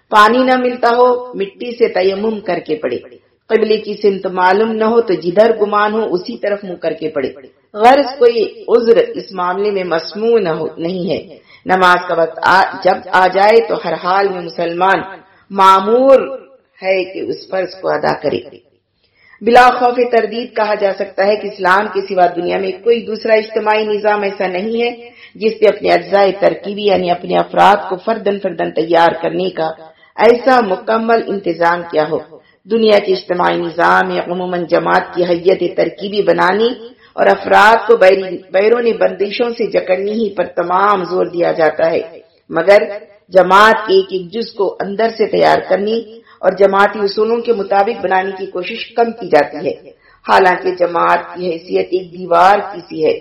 پانی نہ ملتا ہو، مٹی سے تیمم کر کے پڑے قبلے کی سمت معلوم نہ ہو تو جدھر گمان ہو، اسی طرف منہ کر کے پڑے غرض کوئی عذر اس معاملے میں مسموع نہیں ہے۔ نماز کا وقت جب آ جائے تو ہر حال میں مسلمان معمور ہے کہ اس فرض کو ادا کرے۔ بلا خوف تردید کہا جا سکتا ہے کہ اسلام کے سوا دنیا میں کوئی دوسرا اجتماعی نظام ایسا نہیں ہے جس پہ اپنے اجزاء ترکیبی یعنی اپنے افراد کو فردن فردن تیار کرنے کا ایسا مکمل انتظام کیا ہو۔ دنیا کے اجتماعی نظام یا عموماً جماعت کی حیت ترکیبی بنانی اور افراد کو بیرون بندشوں سے جکڑنی ہی پر تمام زور دیا جاتا ہے۔ مگر جماعت کے ایک ایک جز کو اندر سے تیار کرنی اور جماعتی اصولوں کے مطابق بنانے کی کوشش کم کی جاتی ہے۔ حالانکہ جماعت کی حیثیت ایک دیوار کی سی ہے،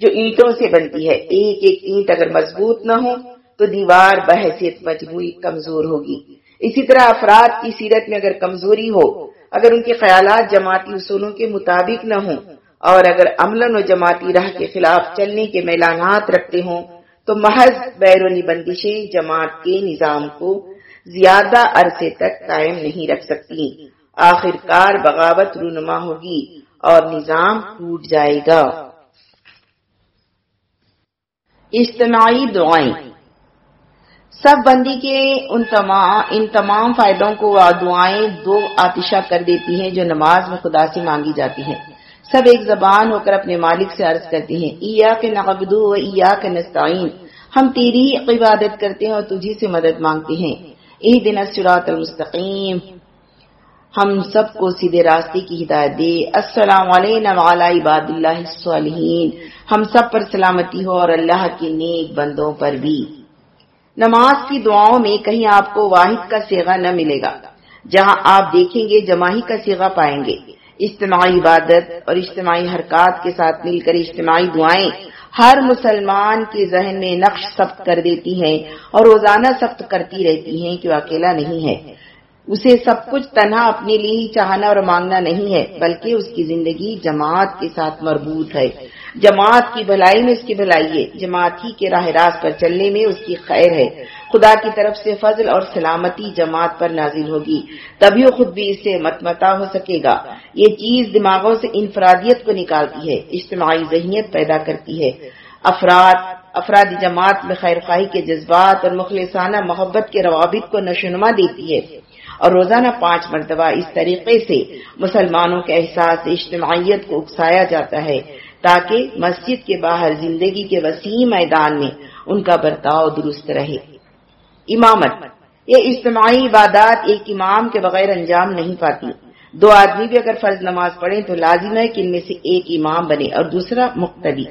جو اینٹوں سے بنتی ہے۔ ایک ایک اینٹ اگر مضبوط نہ ہو تو دیوار بحثیت مجموعی کمزور ہوگی۔ اسی طرح افراد کی سیرت میں اگر کمزوری ہو اگر ان کے خیالات جماعتی اصولوں کے مطابق نہ ہوں اور اگر عمل و جماعتی راہ کے خلاف چلنے کے میلانات رکھتے ہوں، تو محض بیرونی بندشیں جماعت کے نظام کو زیادہ عرصے تک قائم نہیں رکھ سکتی۔ آخر کار بغاوت رونما ہوگی اور نظام ٹوٹ جائے گا۔ اجتماعی دعائیں۔ سب بندی کے ان تمام ان تمام فائدوں کو دعائیں دو آتشہ کر دیتی ہیں جو نماز میں خدا سے مانگی جاتی ہیں۔ سب ایک زبان ہو کر اپنے مالک سے عرض کرتے ہیں ایا کے نقبدو و ایا کے نستعین۔ ہم تیری عبادت کرتے ہیں اور تجھی سے مدد مانگتے ہیں۔ دن اسرات المستقیم۔ ہم سب کو سیدھے راستے کی ہدایت دے۔ السلام علیکم عباد اللہ الصالحین۔ ہم سب پر سلامتی ہو اور اللہ کے نیک بندوں پر بھی۔ نماز کی دعاؤں میں کہیں آپ کو واحد کا سیگا نہ ملے گا۔ جہاں آپ دیکھیں گے، جماہی کا سیگا پائیں گے۔ اجتماعی عبادت اور اجتماعی حرکات کے ساتھ مل کر اجتماعی دعائیں ہر مسلمان کے ذہن میں نقش ثبت کر دیتی ہیں اور روزانہ ثبت کرتی رہتی ہیں کہ وہ اکیلا نہیں ہے۔ اسے سب کچھ تنہا اپنے لیے ہی چاہنا اور مانگنا نہیں ہے، بلکہ اس کی زندگی جماعت کے ساتھ مربوط ہے۔ جماعت کی بھلائی میں اس کی بھلائی ہے۔ جماعت ہی کے راہ راست پر چلنے میں اس کی خیر ہے۔ خدا کی طرف سے فضل اور سلامتی جماعت پر نازل ہوگی۔ تبھی وہ خود بھی اس سے متمتا ہو سکے گا۔ یہ چیز دماغوں سے انفرادیت کو نکالتی ہے۔ اجتماعی ذہنیت پیدا کرتی ہے۔ افراد، افرادی جماعت میں خیر خواہی کے جذبات اور مخلصانہ محبت کے روابط کو نشونما دیتی ہے۔ اور روزانہ پانچ مرتبہ اس طریقے سے مسلمانوں کے احساس اجتماعیت کو اکسایا جاتا ہے۔ تاکہ مسجد کے باہر زندگی کے وسیع میدان میں ان کا برتاؤ درست رہے۔ امامت، یہ اجتماعی عبادات ایک امام کے بغیر انجام نہیں پاتی۔ دو آدمی بھی اگر فرض نماز پڑھیں تو لازم ہے کہ ان میں سے ایک امام بنے اور دوسرا مقتدی۔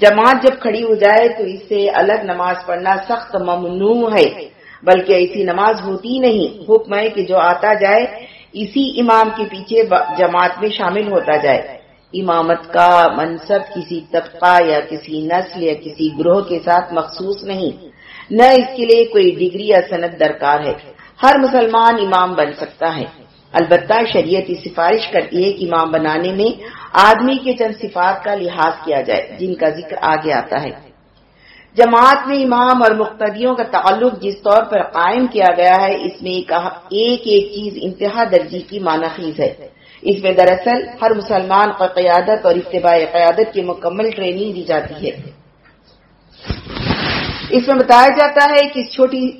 جماعت جب کھڑی ہو جائے تو اس سے الگ نماز پڑھنا سخت ممنوع ہے، بلکہ ایسی نماز ہوتی نہیں۔ حکم ہے کہ جو آتا جائے، اسی امام کے پیچھے جماعت میں شامل ہوتا جائے۔ امامت کا منصب کسی طبقہ یا کسی نسل یا کسی گروہ کے ساتھ مخصوص نہیں۔ نہ اس کے لیے کوئی ڈگری یا صنعت درکار ہے۔ ہر مسلمان امام بن سکتا ہے۔ البتہ شریعت سفارش کرتی ہے کہ امام بنانے میں آدمی کے چند صفات کا لحاظ کیا جائے، جن کا ذکر آگے آتا ہے۔ جماعت میں امام اور مقتدیوں کا تعلق جس طور پر قائم کیا گیا ہے، اس میں ایک ایک چیز انتہا درجی کی مانخیز ہے۔ اس میں دراصل ہر مسلمان کا قیادت اور اتباع قیادت کی مکمل ٹریننگ دی جاتی ہے۔ اس میں بتایا جاتا ہے کہ اس چھوٹی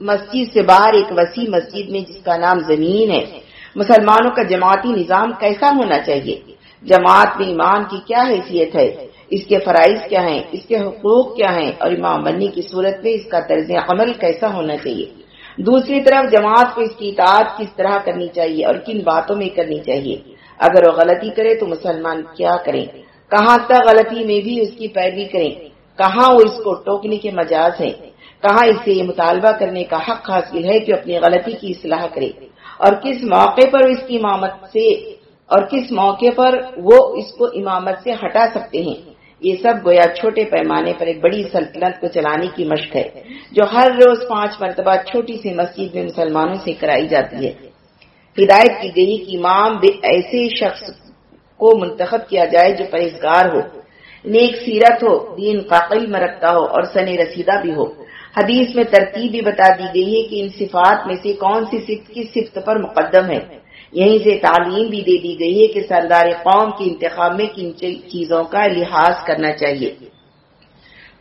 مسجد سے باہر ایک وسیع مسجد میں جس کا نام زمین ہے، مسلمانوں کا جماعتی نظام کیسا ہونا چاہیے؟ جماعت میں امام کی کیا حیثیت ہے؟ اس کے فرائض کیا ہیں؟ اس کے حقوق کیا ہیں؟ اور امام بننے کی صورت میں اس کا طرز عمل کیسا ہونا چاہیے؟ دوسری طرف جماعت کو اس کی اطاعت کس طرح کرنی چاہیے اور کن باتوں میں کرنی چاہیے؟ اگر وہ غلطی کرے تو مسلمان کیا کریں؟ کہاں تک غلطی میں بھی اس کی پیروی کریں؟ کہاں وہ اس کو ٹوکنے کے مجاز ہیں؟ کہاں اس سے یہ مطالبہ کرنے کا حق حاصل ہے کہ اپنی غلطی کی اصلاح کرے؟ اور کس موقع پر اس کی امامت سے اور کس موقع پر وہ اس کو امامت سے ہٹا سکتے ہیں؟ یہ سب گویا چھوٹے پیمانے پر ایک بڑی سلطنت کو چلانے کی مشق ہے، جو ہر روز پانچ مرتبہ چھوٹی سی مسجد میں مسلمانوں سے کرائی جاتی ہے۔ ہدایت کی گئی کہ امام ایسے شخص کو منتخب کیا جائے جو پرہیزگار ہو، نیک سیرت ہو، دین قاقل میں رکھتا ہو اور سن رسیدہ بھی ہو۔ حدیث میں ترتیب بھی بتا دی گئی ہے کہ ان صفات میں سے کون سی صفت کی صفت پر مقدم ہے۔ یہیں سے تعلیم بھی دے دی گئی ہے کہ سردار قوم کے انتخاب میں کن چیزوں کا لحاظ کرنا چاہیے۔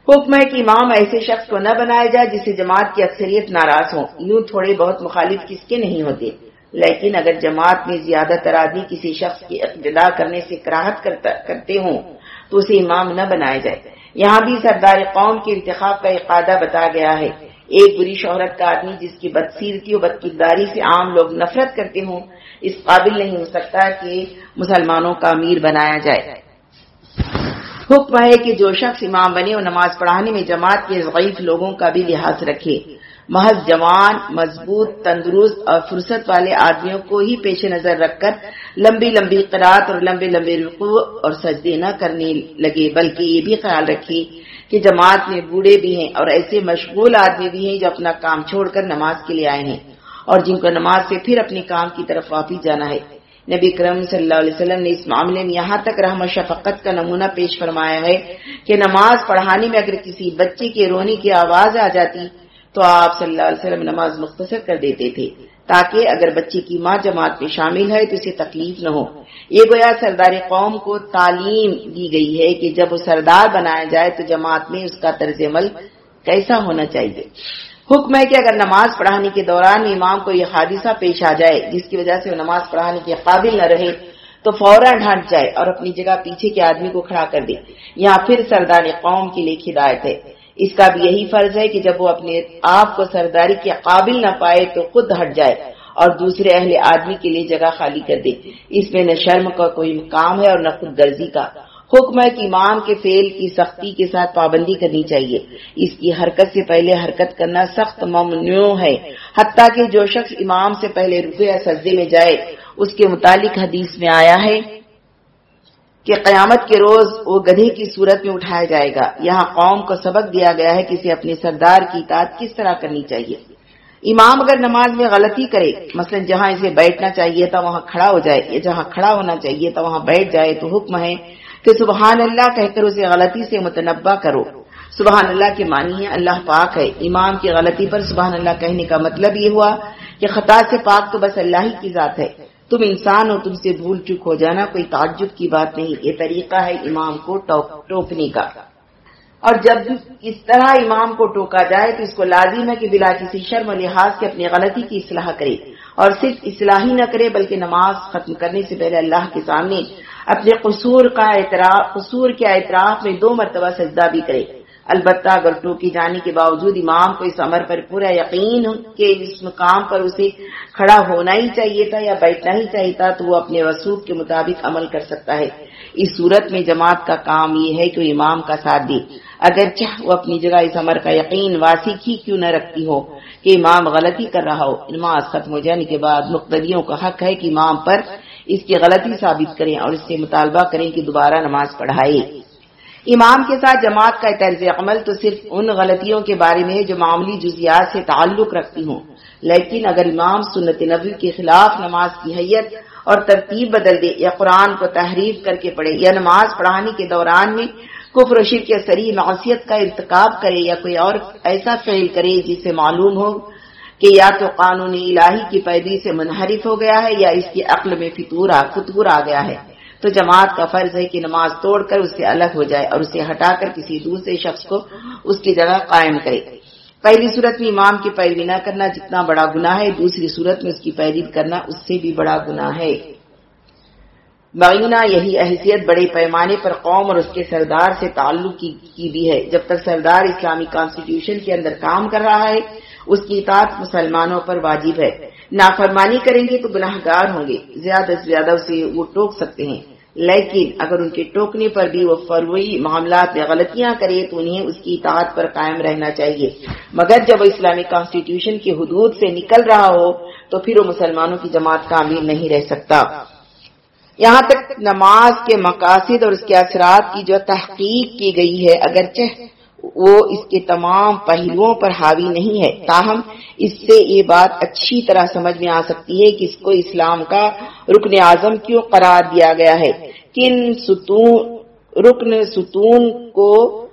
حکم ہے کہ امام ایسے شخص کو نہ بنایا جائے جسے جماعت کی اکثریت ناراض ہو یوں تھوڑے بہت مخالف کس کے نہیں ہوتے۔ لیکن اگر جماعت میں زیادہ تر آدمی کسی شخص کی اقتدا کرنے سے کراہت کرتے ہوں، تو اسے امام نہ بنایا جائے۔ یہاں بھی سردار قوم کے انتخاب کا اقادہ بتا گیا ہے۔ ایک بری شہرت کا آدمی جس کی بدسیرتی اور بد کرداری سے عام لوگ نفرت کرتے ہوں اس قابل نہیں ہو سکتا کہ مسلمانوں کا امیر بنایا جائے۔ حکم ہے کہ جو شخص امام بنے اور نماز پڑھانے میں جماعت کے ضعیف لوگوں کا بھی لحاظ رکھے۔ محض جوان، مضبوط، تندرست اور فرصت والے آدمیوں کو ہی پیش نظر رکھ کر لمبی لمبی قرات اور لمبے لمبے رقو اور سجدے نہ کرنے لگے، بلکہ یہ بھی خیال رکھے کہ جماعت میں بوڑھے بھی ہیں اور ایسے مشغول آدمی بھی ہیں جو اپنا کام چھوڑ کر نماز کے لیے آئے ہیں۔ اور جن کو نماز سے پھر اپنے کام کی طرف واپس جانا ہے۔ نبی کرم صلی اللہ علیہ وسلم نے اس معاملے میں یہاں تک رحم شفقت کا نمونہ پیش فرمایا ہے کہ نماز پڑھانے میں اگر کسی بچے کے رونے کی آواز آ جاتی تو آپ صلی اللہ علیہ وسلم نماز مختصر کر دیتے تھے تاکہ اگر بچے کی ماں جماعت میں شامل ہے تو اسے تکلیف نہ ہو۔ یہ گویا سردار قوم کو تعلیم دی گئی ہے کہ جب وہ سردار بنایا جائے تو جماعت میں اس کا طرز عمل کیسا ہونا چاہیے۔ حکم ہے کہ اگر نماز پڑھانے کے دوران امام کو یہ حادثہ پیش آ جائے، جس کی وجہ سے وہ نماز پڑھانے کے قابل نہ رہے، تو فوراً ڈھانٹ جائے اور اپنی جگہ پیچھے کے آدمی کو کھڑا کر دے یہاں پھر سردار قوم کے لیے ہدایت ہے۔ اس کا بھی یہی فرض ہے کہ جب وہ اپنے آپ کو سرداری کے قابل نہ پائے تو خود ہٹ جائے اور دوسرے اہل آدمی کے لیے جگہ خالی کر دے۔ اس میں نہ شرم کا کوئی کام ہے اور نہ خود غرضی کا۔ حکم ہے کہ امام کے فیل کی سختی کے ساتھ پابندی کرنی چاہیے۔ اس کی حرکت سے پہلے حرکت کرنا سخت ممنوع ہے۔ حتیٰ کہ جو شخص امام سے پہلے رکے یا سجدے میں جائے، اس کے متعلق حدیث میں آیا ہے کہ قیامت کے روز وہ گدھے کی صورت میں اٹھایا جائے گا۔ یہاں قوم کو سبق دیا گیا ہے کہ اسے اپنے سردار کی اطاعت کس طرح کرنی چاہیے۔ امام اگر نماز میں غلطی کرے، مثلا جہاں اسے بیٹھنا چاہیے تھا، وہاں کھڑا ہو جائے، یا جہاں کھڑا ہونا چاہیے تھا، وہاں بیٹھ جائے تو حکم ہے کہ سبحان اللہ کہہ کر اسے غلطی سے متنبع کرو۔ سبحان اللہ کے معنی ہے اللہ پاک ہے۔ امام کی غلطی پر سبحان اللہ کہنے کا مطلب یہ ہوا کہ خطا سے پاک تو بس اللہ ہی کی ذات ہے۔ تم انسان ہو، تم سے بھول چک ہو جانا کوئی تعجب کی بات نہیں۔ یہ طریقہ ہے امام کو ٹوکنے کا۔ اور جب اس طرح امام کو ٹوکا جائے تو اس کو لازم ہے کہ بلا کسی شرم و لحاظ سے اپنی غلطی کی اصلاح کرے۔ اور صرف اصلاحی نہ کرے، بلکہ نماز ختم کرنے سے پہلے اللہ کے سامنے اپنے قصور کا اعتراف قصور کے اعتراف میں دو مرتبہ سجدہ بھی کرے۔ البتہ اگر ٹوکی جانے کے باوجود امام کو اس عمر پر پورا یقین کہ اس مقام پر اسے کھڑا ہونا ہی چاہیے تھا یا بیٹھنا ہی چاہیے تھا، تو وہ اپنے وسوخ کے مطابق عمل کر سکتا ہے۔ اس صورت میں جماعت کا کام یہ ہے کہ وہ امام کا ساتھ دے۔ اگرچہ وہ اپنی جگہ اس عمر کا یقین واسق ہی کیوں نہ رکھتی ہو کہ امام غلطی کر رہا ہو۔ نماز ختم ہو جانے کے بعد مقتدیوں کا حق ہے کہ امام پر اس کی غلطی ثابت کریں اور اس سے مطالبہ کریں کہ دوبارہ نماز پڑھائے۔ امام کے ساتھ جماعت کا طرز عمل تو صرف ان غلطیوں کے بارے میں جو معمولی جزیات سے تعلق رکھتی ہوں۔ لیکن اگر امام سنت نبی کے خلاف نماز کی حیت اور ترتیب بدل دے یا قرآن کو تحریف کر کے پڑھے یا نماز پڑھانے کے دوران میں کفر و شرک سری معصیت کا ارتکاب کرے یا کوئی اور ایسا فعل کرے جس سے معلوم ہو کہ یا تو قانون الہی کی پیدی سے منحرف ہو گیا ہے یا اس کی عقل میں فطور فطور آ گیا ہے۔ تو جماعت کا فرض ہے کہ نماز توڑ کر اس سے الگ ہو جائے اور اسے ہٹا کر کسی دوسرے شخص کو اس کی جگہ قائم کرے۔ پہلی صورت میں امام کی پیروی نہ کرنا جتنا بڑا گناہ ہے، دوسری صورت میں اس کی پیروی کرنا اس سے بھی بڑا گناہ ہے۔ معینہ یہی احسیت بڑے پیمانے پر قوم اور اس کے سردار سے تعلق کی بھی ہے۔ جب تک سردار اسلامی کانسٹیٹیوشن کے اندر کام کر رہا ہے اس کی اطاعت مسلمانوں پر واجب ہے۔ نافرمانی کریں گے تو گناہ گار ہوں گے۔ زیادہ سے زیادہ اسے وہ ٹوک سکتے ہیں۔ لیکن اگر ان کے ٹوکنے پر بھی وہ فروئی معاملات میں غلطیاں کرے تو انہیں اس کی اطاعت پر قائم رہنا چاہیے۔ مگر جب وہ اسلامی کانسٹیٹیوشن کی حدود سے نکل رہا ہو تو پھر وہ مسلمانوں کی جماعت کامل نہیں رہ سکتا۔ یہاں تک نماز کے مقاصد اور اس کے اثرات کی جو تحقیق کی گئی ہے، اگرچہ وہ اس کے تمام پہلوؤں پر حاوی نہیں ہے۔ تاہم، اس سے یہ بات اچھی طرح سمجھ میں آ سکتی ہے کہ اس کو اسلام کا رکن اعظم کیوں قرار دیا گیا ہے۔ کن ستون، رکن ستون کو،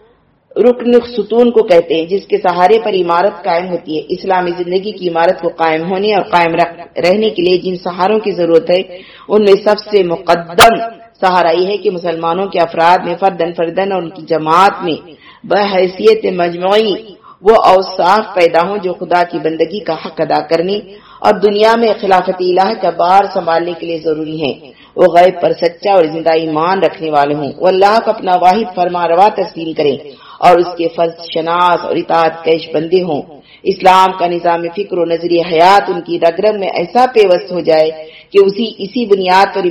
رکن ستون کو کہتے ہیں، جس کے سہارے پر عمارت قائم ہوتی ہے۔ اسلامی زندگی کی عمارت کو قائم ہونے اور قائم رہنے کے لیے جن سہاروں کی ضرورت ہے، ان میں سب سے مقدم سہارا یہ ہے کہ مسلمانوں کے افراد میں فردن فردن اور ان کی جماعت میں بحیثیت مجموعی وہ اوصاف پیدا ہوں جو خدا کی بندگی کا حق ادا کرنے اور دنیا میں خلافت الہ کا بار سنبھالنے کے لیے ضروری ہیں۔ وہ غیب پر سچا اور زندہ ایمان رکھنے والے ہوں۔ وہ اللہ کو اپنا واحد فرما روا تسلیم کریں اور اس کے فرض شناس اور اطاعت کیش بندے ہوں۔ اسلام کا نظام فکر و نظری حیات ان کی رگ رگ میں ایسا پیوست ہو جائے کہ اسی اسی بنیاد پر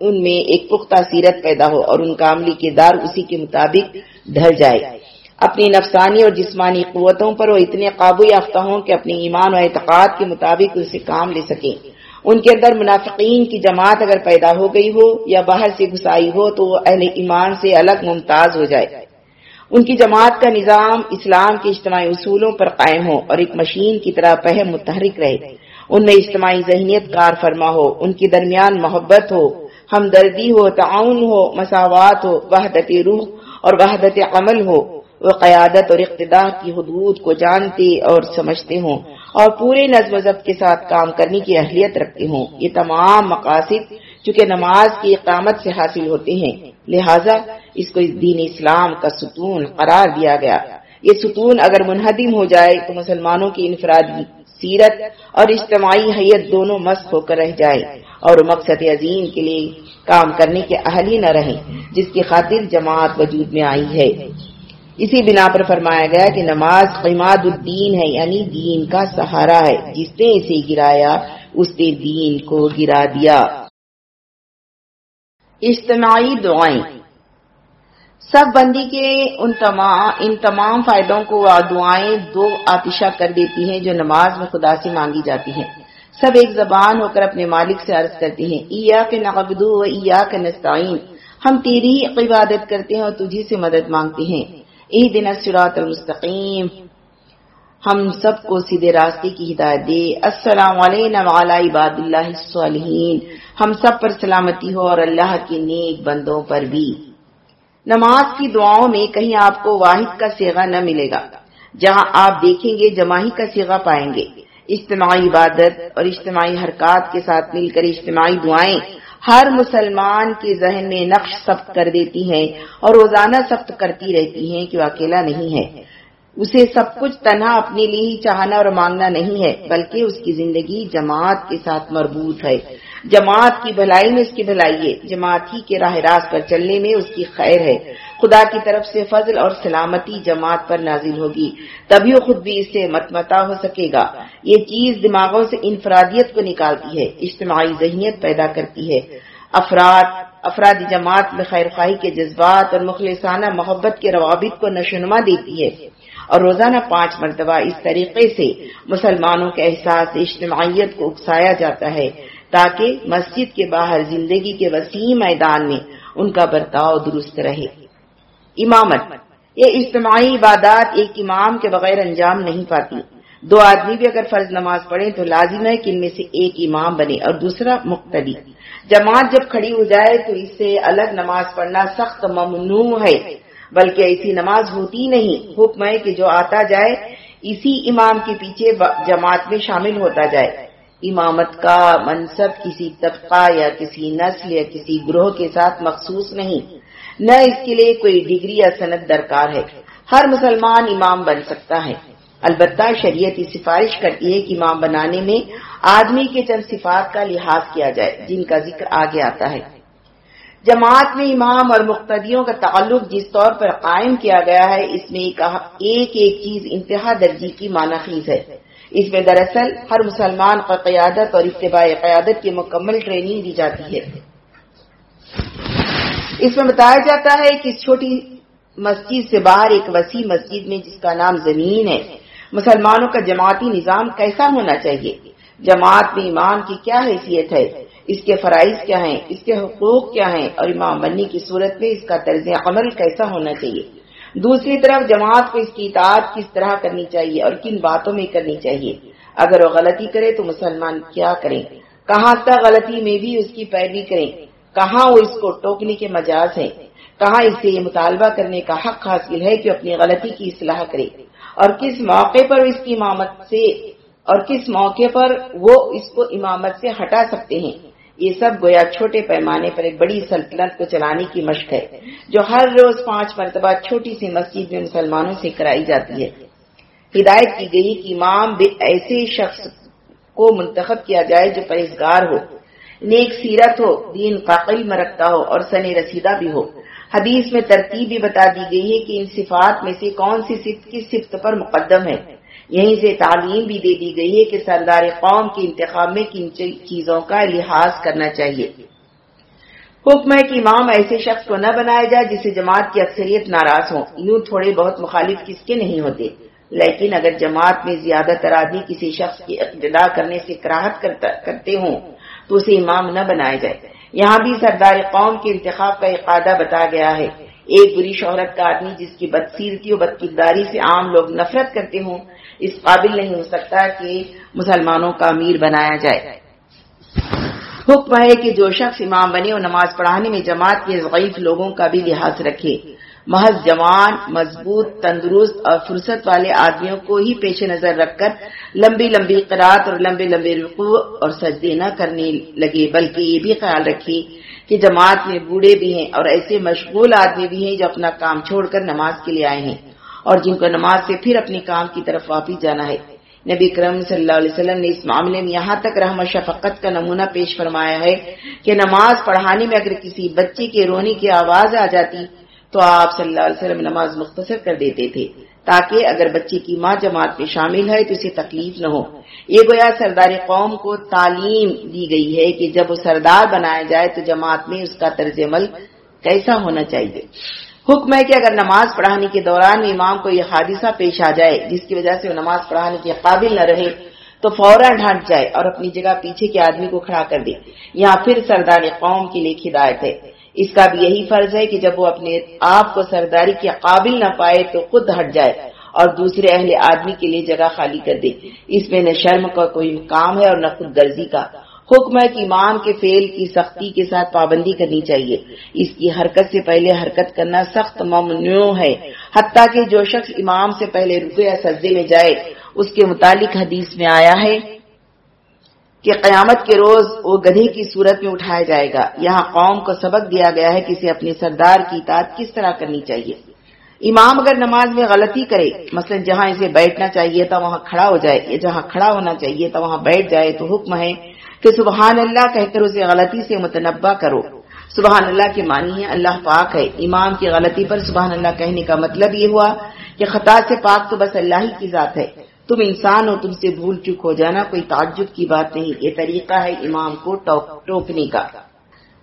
ان میں ایک پختہ سیرت پیدا ہو اور ان کا عملی کردار اسی کے مطابق ڈھل جائے۔ اپنی نفسانی اور جسمانی قوتوں پر وہ اتنے قابو یافتہ ہوں کہ اپنی ایمان و اعتقاد کے مطابق اسے کام لے سکیں ان کے اندر منافقین کی جماعت اگر پیدا ہو گئی ہو یا باہر سے گھسائی ہو تو وہ اہل ایمان سے الگ ممتاز ہو جائے۔ ان کی جماعت کا نظام اسلام کے اجتماعی اصولوں پر قائم ہو اور ایک مشین کی طرح پہم متحرک رہے۔ ان میں اجتماعی ذہنیت کار فرما ہو، ان کے درمیان محبت ہو، ہمدردی ہو، تعاون ہو، مساوات ہو، وحدت روح اور وحدت عمل ہو۔ وہ قیادت اور اقتدار کی حدود کو جانتے اور سمجھتے ہوں اور پورے نظم و ضبط کے ساتھ کام کرنے کی اہلیت رکھتے ہوں۔ یہ تمام مقاصد چونکہ نماز کی اقامت سے حاصل ہوتے ہیں، لہذا اس کو دین اسلام کا ستون قرار دیا گیا۔ یہ ستون اگر منہدم ہو جائے تو مسلمانوں کی انفرادی سیرت اور اجتماعی حیت دونوں مست ہو کر رہ جائے۔ اور مقصد عظیم کے لیے کام کرنے کے اہل ہی نہ رہیں، جس کی خاطر جماعت وجود میں آئی ہے۔ اسی بنا پر فرمایا گیا کہ نماز قیماد الدین ہے یعنی دین کا سہارا ہے۔ جس نے اسے گرایا، اس نے دین کو گرا دیا۔ اجتماعی دعائیں۔ سب بندی کے ان تمام ان تمام فائدوں کو دعائیں دو آتشہ کر دیتی ہیں جو نماز میں خدا سے مانگی جاتی ہیں۔ سب ایک زبان ہو کر اپنے مالک سے عرض کرتے ہیں ایا کے نقبدو و ایا کے نستعین۔ ہم تیری عبادت کرتے ہیں اور تجھی سے مدد مانگتے ہیں۔ ای دن سرات المستقیم۔ ہم سب کو سیدھے راستے کی ہدایت دے۔ السلام علینا وعلی عباد اللہ الصالحین۔ ہم سب پر سلامتی ہو اور اللہ کے نیک بندوں پر بھی۔ نماز کی دعاؤں میں کہیں آپ کو واحد کا سیغا نہ ملے گا۔ جہاں آپ دیکھیں گے، جماہی کا سیغا پائیں گے۔ اجتماعی عبادت اور اجتماعی حرکات کے ساتھ مل کر اجتماعی دعائیں ہر مسلمان کے ذہن میں نقش سخت کر دیتی ہیں اور روزانہ سخت کرتی رہتی ہیں کہ وہ اکیلا نہیں ہے۔ اسے سب کچھ تنہا اپنے لیے ہی چاہنا اور مانگنا نہیں ہے، بلکہ اس کی زندگی جماعت کے ساتھ مربوط ہے۔ جماعت کی بھلائی میں اس کی بھلائی ہے۔ جماعت ہی کے راہ راست پر چلنے میں اس کی خیر ہے۔ خدا کی طرف سے فضل اور سلامتی جماعت پر نازل ہوگی۔ تبھی وہ خود بھی اس سے متمتا ہو سکے گا۔ یہ چیز دماغوں سے انفرادیت کو نکالتی ہے، اجتماعی ذہنیت پیدا کرتی ہے۔ افراد، افرادی جماعت میں خیر خواہی کے جذبات اور مخلصانہ محبت کے روابط کو نشونما دیتی ہے۔ اور روزانہ پانچ مرتبہ اس طریقے سے مسلمانوں کے احساس، اجتماعیت کو اکسایا جاتا ہے۔ تاکہ مسجد کے باہر زندگی کے وسیع میدان میں ان کا برتاؤ درست رہے۔ امامت، یہ اجتماعی عبادات ایک امام کے بغیر انجام نہیں پاتی۔ دو آدمی بھی اگر فرض نماز پڑھیں تو لازم ہے کہ ان میں سے ایک امام بنے اور دوسرا مقتدی۔ جماعت جب کھڑی ہو جائے تو اس سے الگ نماز پڑھنا سخت ممنوع ہے، بلکہ ایسی نماز ہوتی نہیں۔ حکم ہے کہ جو آتا جائے، اسی امام کے پیچھے جماعت میں شامل ہوتا جائے۔ امامت کا منصب کسی طبقہ یا کسی نسل یا کسی گروہ کے ساتھ مخصوص نہیں۔ نہ اس کے لیے کوئی ڈگری یا صنعت درکار ہے۔ ہر مسلمان امام بن سکتا ہے۔ البتہ شریعت کی سفارش کرتی ہے کہ امام بنانے میں آدمی کے چند صفات کا لحاظ کیا جائے، جن کا ذکر آگے آتا ہے۔ جماعت میں امام اور مقتدیوں کا تعلق جس طور پر قائم کیا گیا ہے، اس میں ایک ایک چیز انتہا درجی کی معنی خیز ہے۔ اس میں دراصل ہر مسلمان کا قیادت اور اتباع قیادت کی مکمل ٹریننگ دی جاتی ہے۔ اس میں بتایا جاتا ہے کہ اس چھوٹی مسجد سے باہر ایک وسیع مسجد میں جس کا نام زمین ہے، مسلمانوں کا جماعتی نظام کیسا ہونا چاہیے؟ جماعت میں امام کی کیا حیثیت ہے؟ اس کے فرائض کیا ہیں، اس کے حقوق کیا ہیں؟ اور امام بننے کی صورت میں اس کا طرز عمل کیسا ہونا چاہیے؟ دوسری طرف جماعت کو اس کی اطاعت کس طرح کرنی چاہیے اور کن باتوں میں کرنی چاہیے؟ اگر وہ غلطی کرے تو مسلمان کیا کریں؟ کہاں تک غلطی میں بھی اس کی پیروی کریں؟ کہاں وہ اس کو ٹوکنے کے مجاز ہیں؟ کہاں اس سے یہ مطالبہ کرنے کا حق حاصل ہے کہ اپنی غلطی کی اصلاح کرے؟ اور کس موقع پر اس کی امامت سے، اور کس موقع پر وہ اس کو امامت سے ہٹا سکتے ہیں؟ یہ سب گویا چھوٹے پیمانے پر ایک بڑی سلطنت کو چلانے کی مشق ہے، جو ہر روز پانچ مرتبہ چھوٹی سی مسجد میں مسلمانوں سے کرائی جاتی ہے۔ ہدایت کی گئی کہ امام ایسے شخص کو منتخب کیا جائے جو پرہزگار ہو، نیک سیرت ہو، دین قاقل میں رکھتا ہو اور سن رسیدہ بھی ہو۔ حدیث میں ترتیب بھی بتا دی گئی ہے کہ ان صفات میں سے کون سی صفت کی صفت پر مقدم ہے۔ یہیں سے تعلیم بھی دے دی گئی ہے کہ سردار قوم کے انتخاب میں کن چیزوں کا لحاظ کرنا چاہیے۔ حکم ہے کہ امام ایسے شخص کو نہ بنایا جائے جسے جماعت کی اکثریت ناراض ہو یوں تھوڑے بہت مخالف کس کے نہیں ہوتے۔ لیکن اگر جماعت میں زیادہ تر آدمی کسی شخص کی اقتدا کرنے سے کراہت کرتے ہوں، تو اسے امام نہ بنایا جائے۔ یہاں بھی سردار قوم کے انتخاب کا اقادہ بتا گیا ہے۔ ایک بری شہرت کا آدمی جس کی بدسیرتی و بد کرداری سے عام لوگ نفرت کرتے ہوں اس قابل نہیں ہو سکتا کہ مسلمانوں کا امیر بنایا جائے۔ حکم ہے کہ جو شخص امام بنے اور نماز پڑھانے میں جماعت کے ضعیف لوگوں کا بھی لحاظ رکھے۔ محض جوان، مضبوط، تندرست اور فرصت والے آدمیوں کو ہی پیش نظر رکھ کر لمبی لمبی قرات اور لمبے لمبے رقو اور سجدے نہ کرنے لگے، بلکہ یہ بھی خیال رکھے کہ جماعت میں بوڑھے بھی ہیں اور ایسے مشغول آدمی بھی ہیں جو اپنا کام چھوڑ کر نماز کے لیے آئے ہیں۔ اور جن کو نماز سے پھر اپنے کام کی طرف واپس جانا ہے۔ نبی کرم صلی اللہ علیہ وسلم نے اس معاملے میں یہاں تک رحم شفقت کا نمونہ پیش فرمایا ہے کہ نماز پڑھانے میں اگر کسی بچے کے رونے کی آواز آ جاتی تو آپ صلی اللہ علیہ وسلم نماز مختصر کر دیتے تھے تاکہ اگر بچے کی ماں جماعت میں شامل ہے تو اسے تکلیف نہ ہو۔ یہ گویا سردار قوم کو تعلیم دی گئی ہے کہ جب وہ سردار بنایا جائے تو جماعت میں اس کا طرز عمل کیسا ہونا چاہیے۔ حکم ہے کہ اگر نماز پڑھانے کے دوران امام کو یہ حادثہ پیش آ جائے، جس کی وجہ سے وہ نماز پڑھانے کے قابل نہ رہے، تو فوراً ڈھانٹ جائے اور اپنی جگہ پیچھے کے آدمی کو کھڑا کر دے یہاں پھر سردار قوم کی لیے ہدایت ہے۔ اس کا بھی یہی فرض ہے کہ جب وہ اپنے آپ کو سرداری کے قابل نہ پائے تو خود ہٹ جائے اور دوسرے اہل آدمی کے لیے جگہ خالی کر دے۔ اس میں نہ شرم کا کوئی کام ہے اور نہ خود غرضی کا۔ حکم ہے کہ امام کے فیل کی سختی کے ساتھ پابندی کرنی چاہیے۔ اس کی حرکت سے پہلے حرکت کرنا سخت ممنوع ہے۔ حتیٰ کہ جو شخص امام سے پہلے رکے یا سجدے میں جائے، اس کے متعلق حدیث میں آیا ہے کہ قیامت کے روز وہ گدھے کی صورت میں اٹھایا جائے گا۔ یہاں قوم کو سبق دیا گیا ہے کہ اسے اپنے سردار کی اطاعت کس طرح کرنی چاہیے۔ امام اگر نماز میں غلطی کرے، مثلا جہاں اسے بیٹھنا چاہیے تھا وہاں کھڑا ہو جائے، یا جہاں کھڑا ہونا چاہیے تھا وہاں بیٹھ جائے، تو حکم ہے کہ سبحان اللہ کہہ کر اسے غلطی سے متنبع کرو۔ سبحان اللہ کے معنی ہے اللہ پاک ہے۔ امام کی غلطی پر سبحان اللہ کہنے کا مطلب یہ ہوا کہ خطا سے پاک تو بس اللہ ہی کی ذات ہے۔ تم انسان ہو تم سے بھول چک ہو جانا کوئی تعجب کی بات نہیں۔ یہ طریقہ ہے امام کو ٹوکنے کا۔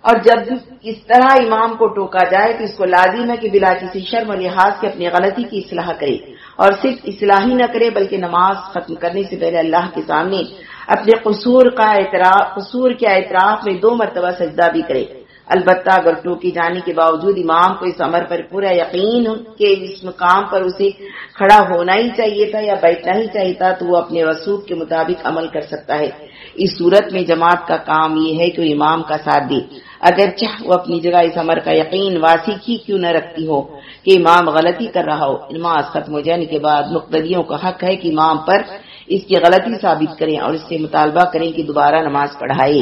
اور جب اس طرح امام کو ٹوکا جائے تو اس کو لازم ہے کہ بلا کسی شرم و لحاظ سے اپنی غلطی کی اصلاح کرے۔ اور صرف اصلاح ہی نہ کرے بلکہ نماز ختم کرنے سے پہلے اللہ کے سامنے اپنے قصور کا اعتراف قصور کے اعتراف میں دو مرتبہ سجدہ بھی کرے۔ البتہ اگر ٹوکی جانے کے باوجود امام کو اس عمر پر پورا یقین کہ اس مقام پر اسے کھڑا ہونا ہی چاہیے تھا یا بیٹھنا ہی چاہیے تھا، تو وہ اپنے رسوخ کے مطابق عمل کر سکتا ہے۔ اس صورت میں جماعت کا کام یہ ہے کہ وہ امام کا ساتھ دے۔ اگرچہ وہ اپنی جگہ اس عمر کا یقین واسی ہی کیوں نہ رکھتی ہو کہ امام غلطی کر رہا ہو۔ نماز ختم ہو جانے کے بعد مقتدیوں کا حق ہے کہ امام پر اس کی غلطی ثابت کریں اور اس سے مطالبہ کریں کہ دوبارہ نماز پڑھائے۔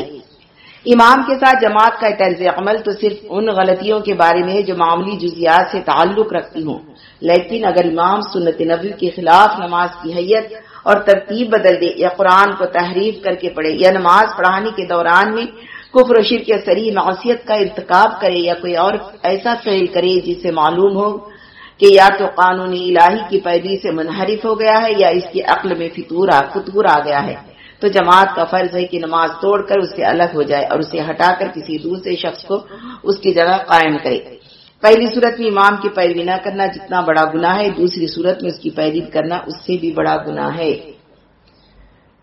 امام کے ساتھ جماعت کا طرز عمل تو صرف ان غلطیوں کے بارے میں ہے جو معمولی جزیات سے تعلق رکھتی ہوں۔ لیکن اگر امام سنت نبی کے خلاف نماز کی حیت اور ترتیب بدل دے یا قرآن کو تحریف کر کے پڑھے یا نماز پڑھانے کے دوران میں کفر و شر کے سری معصیت کا ارتکاب کرے یا کوئی اور ایسا فعل کرے جس سے معلوم ہو کہ یا تو قانون الہی کی پیروی سے منحرف ہو گیا ہے یا اس کی عقل میں فطور آ گیا ہے۔ تو جماعت کا فرض ہے کہ نماز توڑ کر اس سے الگ ہو جائے اور اسے ہٹا کر کسی دوسرے شخص کو اس کی جگہ قائم کرے۔ پہلی صورت میں امام کی پیروی نہ کرنا جتنا بڑا گنا ہے، دوسری صورت میں اس کی پیروی کرنا اس سے بھی بڑا گنا ہے۔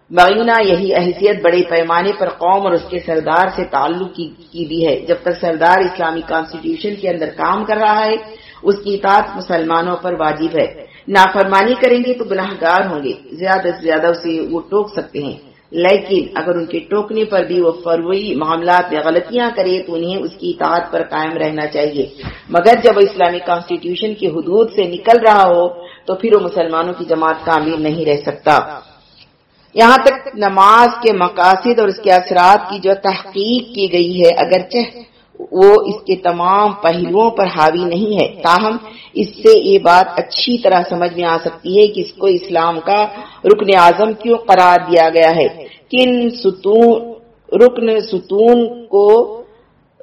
مغینہ یہی احسیت بڑے پیمانے پر قوم اور اس کے سردار سے تعلق کی بھی ہے۔ جب تک سردار اسلامی کانسٹیٹیوشن کے اندر کام کر رہا ہے اس کی اطاعت مسلمانوں پر واجب ہے۔ نافرمانی کریں گے تو گناہ گار ہوں گے۔ زیادہ سے زیادہ اسے وہ ٹوک سکتے ہیں۔ لیکن اگر ان کے ٹوکنے پر بھی وہ فروئی معاملات میں غلطیاں کرے تو انہیں اس کی اطاعت پر قائم رہنا چاہیے۔ مگر جب وہ اسلامی کانسٹیٹیوشن کی حدود سے نکل رہا ہو تو پھر وہ مسلمانوں کی جماعت کامل نہیں رہ سکتا۔ یہاں تک نماز کے مقاصد اور اس کے اثرات کی جو تحقیق کی گئی ہے، اگرچہ وہ اس کے تمام پہلوؤں پر حاوی نہیں ہے۔ تاہم، اس سے یہ بات اچھی طرح سمجھ میں آ سکتی ہے کہ اس کو اسلام کا رکن اعظم کیوں قرار دیا گیا ہے۔ کن ستون، رکن ستون کو،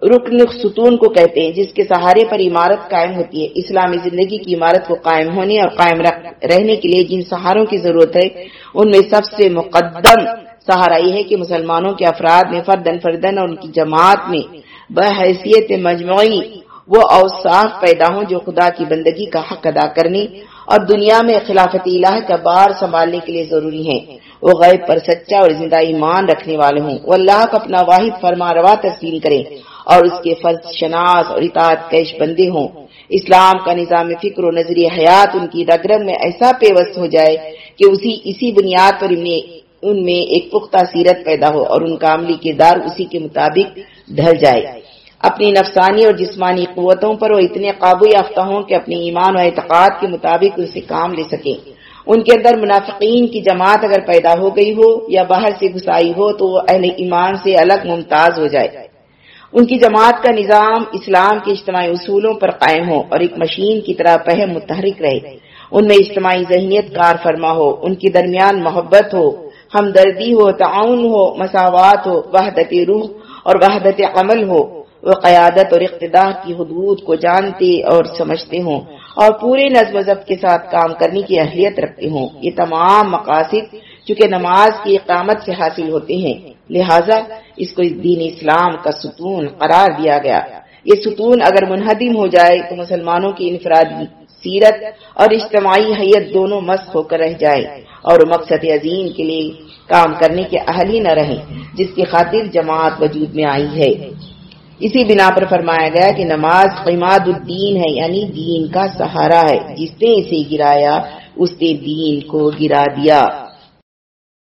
رکن ستون کو کہتے ہیں، جس کے سہارے پر عمارت قائم ہوتی ہے۔ اسلامی زندگی کی عمارت کو قائم ہونے اور قائم رہنے کے لیے جن سہاروں کی ضرورت ہے، ان میں سب سے مقدم سہارا یہ ہے کہ مسلمانوں کے افراد میں فردن فردن اور ان کی جماعت میں بحیثیت مجموعی وہ اوصاف پیدا ہوں جو خدا کی بندگی کا حق ادا کرنے اور دنیا میں خلافت الہ کا بار سنبھالنے کے لیے ضروری ہیں۔ وہ غیب پر سچا اور زندہ ایمان رکھنے والے ہوں۔ وہ اللہ کا اپنا واحد فرما روا تسلیم کریں اور اس کے فرض شناس اور اطاعت کیش بندے ہوں۔ اسلام کا نظام فکر و نظری حیات ان کی رگرگ میں ایسا پیوست ہو جائے کہ اسی اسی بنیاد پر ان میں ایک پختہ سیرت پیدا ہو اور ان کا عملی کردار اسی کے مطابق ڈھل جائے۔ اپنی نفسانی اور جسمانی قوتوں پر وہ اتنے قابو یافتہ ہوں کہ اپنی ایمان و اعتقاد کے مطابق اسے کام لے سکیں ان کے اندر منافقین کی جماعت اگر پیدا ہو گئی ہو یا باہر سے گھسائی ہو تو وہ اہل ایمان سے الگ ممتاز ہو جائے۔ ان کی جماعت کا نظام اسلام کے اجتماعی اصولوں پر قائم ہو اور ایک مشین کی طرح پہم متحرک رہے۔ ان میں اجتماعی ذہنیت کار فرما ہو، ان کے درمیان محبت ہو، ہمدردی ہو، تعاون ہو، مساوات ہو وحدت روح اور وحدت عمل ہو، وہ قیادت اور اقتدار کی حدود کو جانتے اور سمجھتے ہوں اور پورے نظم و ضبط کے ساتھ کام کرنے کی اہلیت رکھتے ہوں۔ یہ تمام مقاصد چونکہ نماز کی اقامت سے حاصل ہوتے ہیں، لہذا اس کو دین اسلام کا ستون قرار دیا گیا۔ یہ ستون اگر منہدم ہو جائے تو مسلمانوں کی انفرادی سیرت اور اجتماعی حیت دونوں مست ہو کر رہ جائے اور مقصد عظیم کے لیے کام کرنے کے اہل ہی نہ رہیں، جس کی خاطر جماعت وجود میں آئی ہے۔ اسی بنا پر فرمایا گیا کہ نماز قیماد الدین ہے یعنی دین کا سہارا ہے۔ جس نے اسے گرایا، اس نے دین کو گرا دیا۔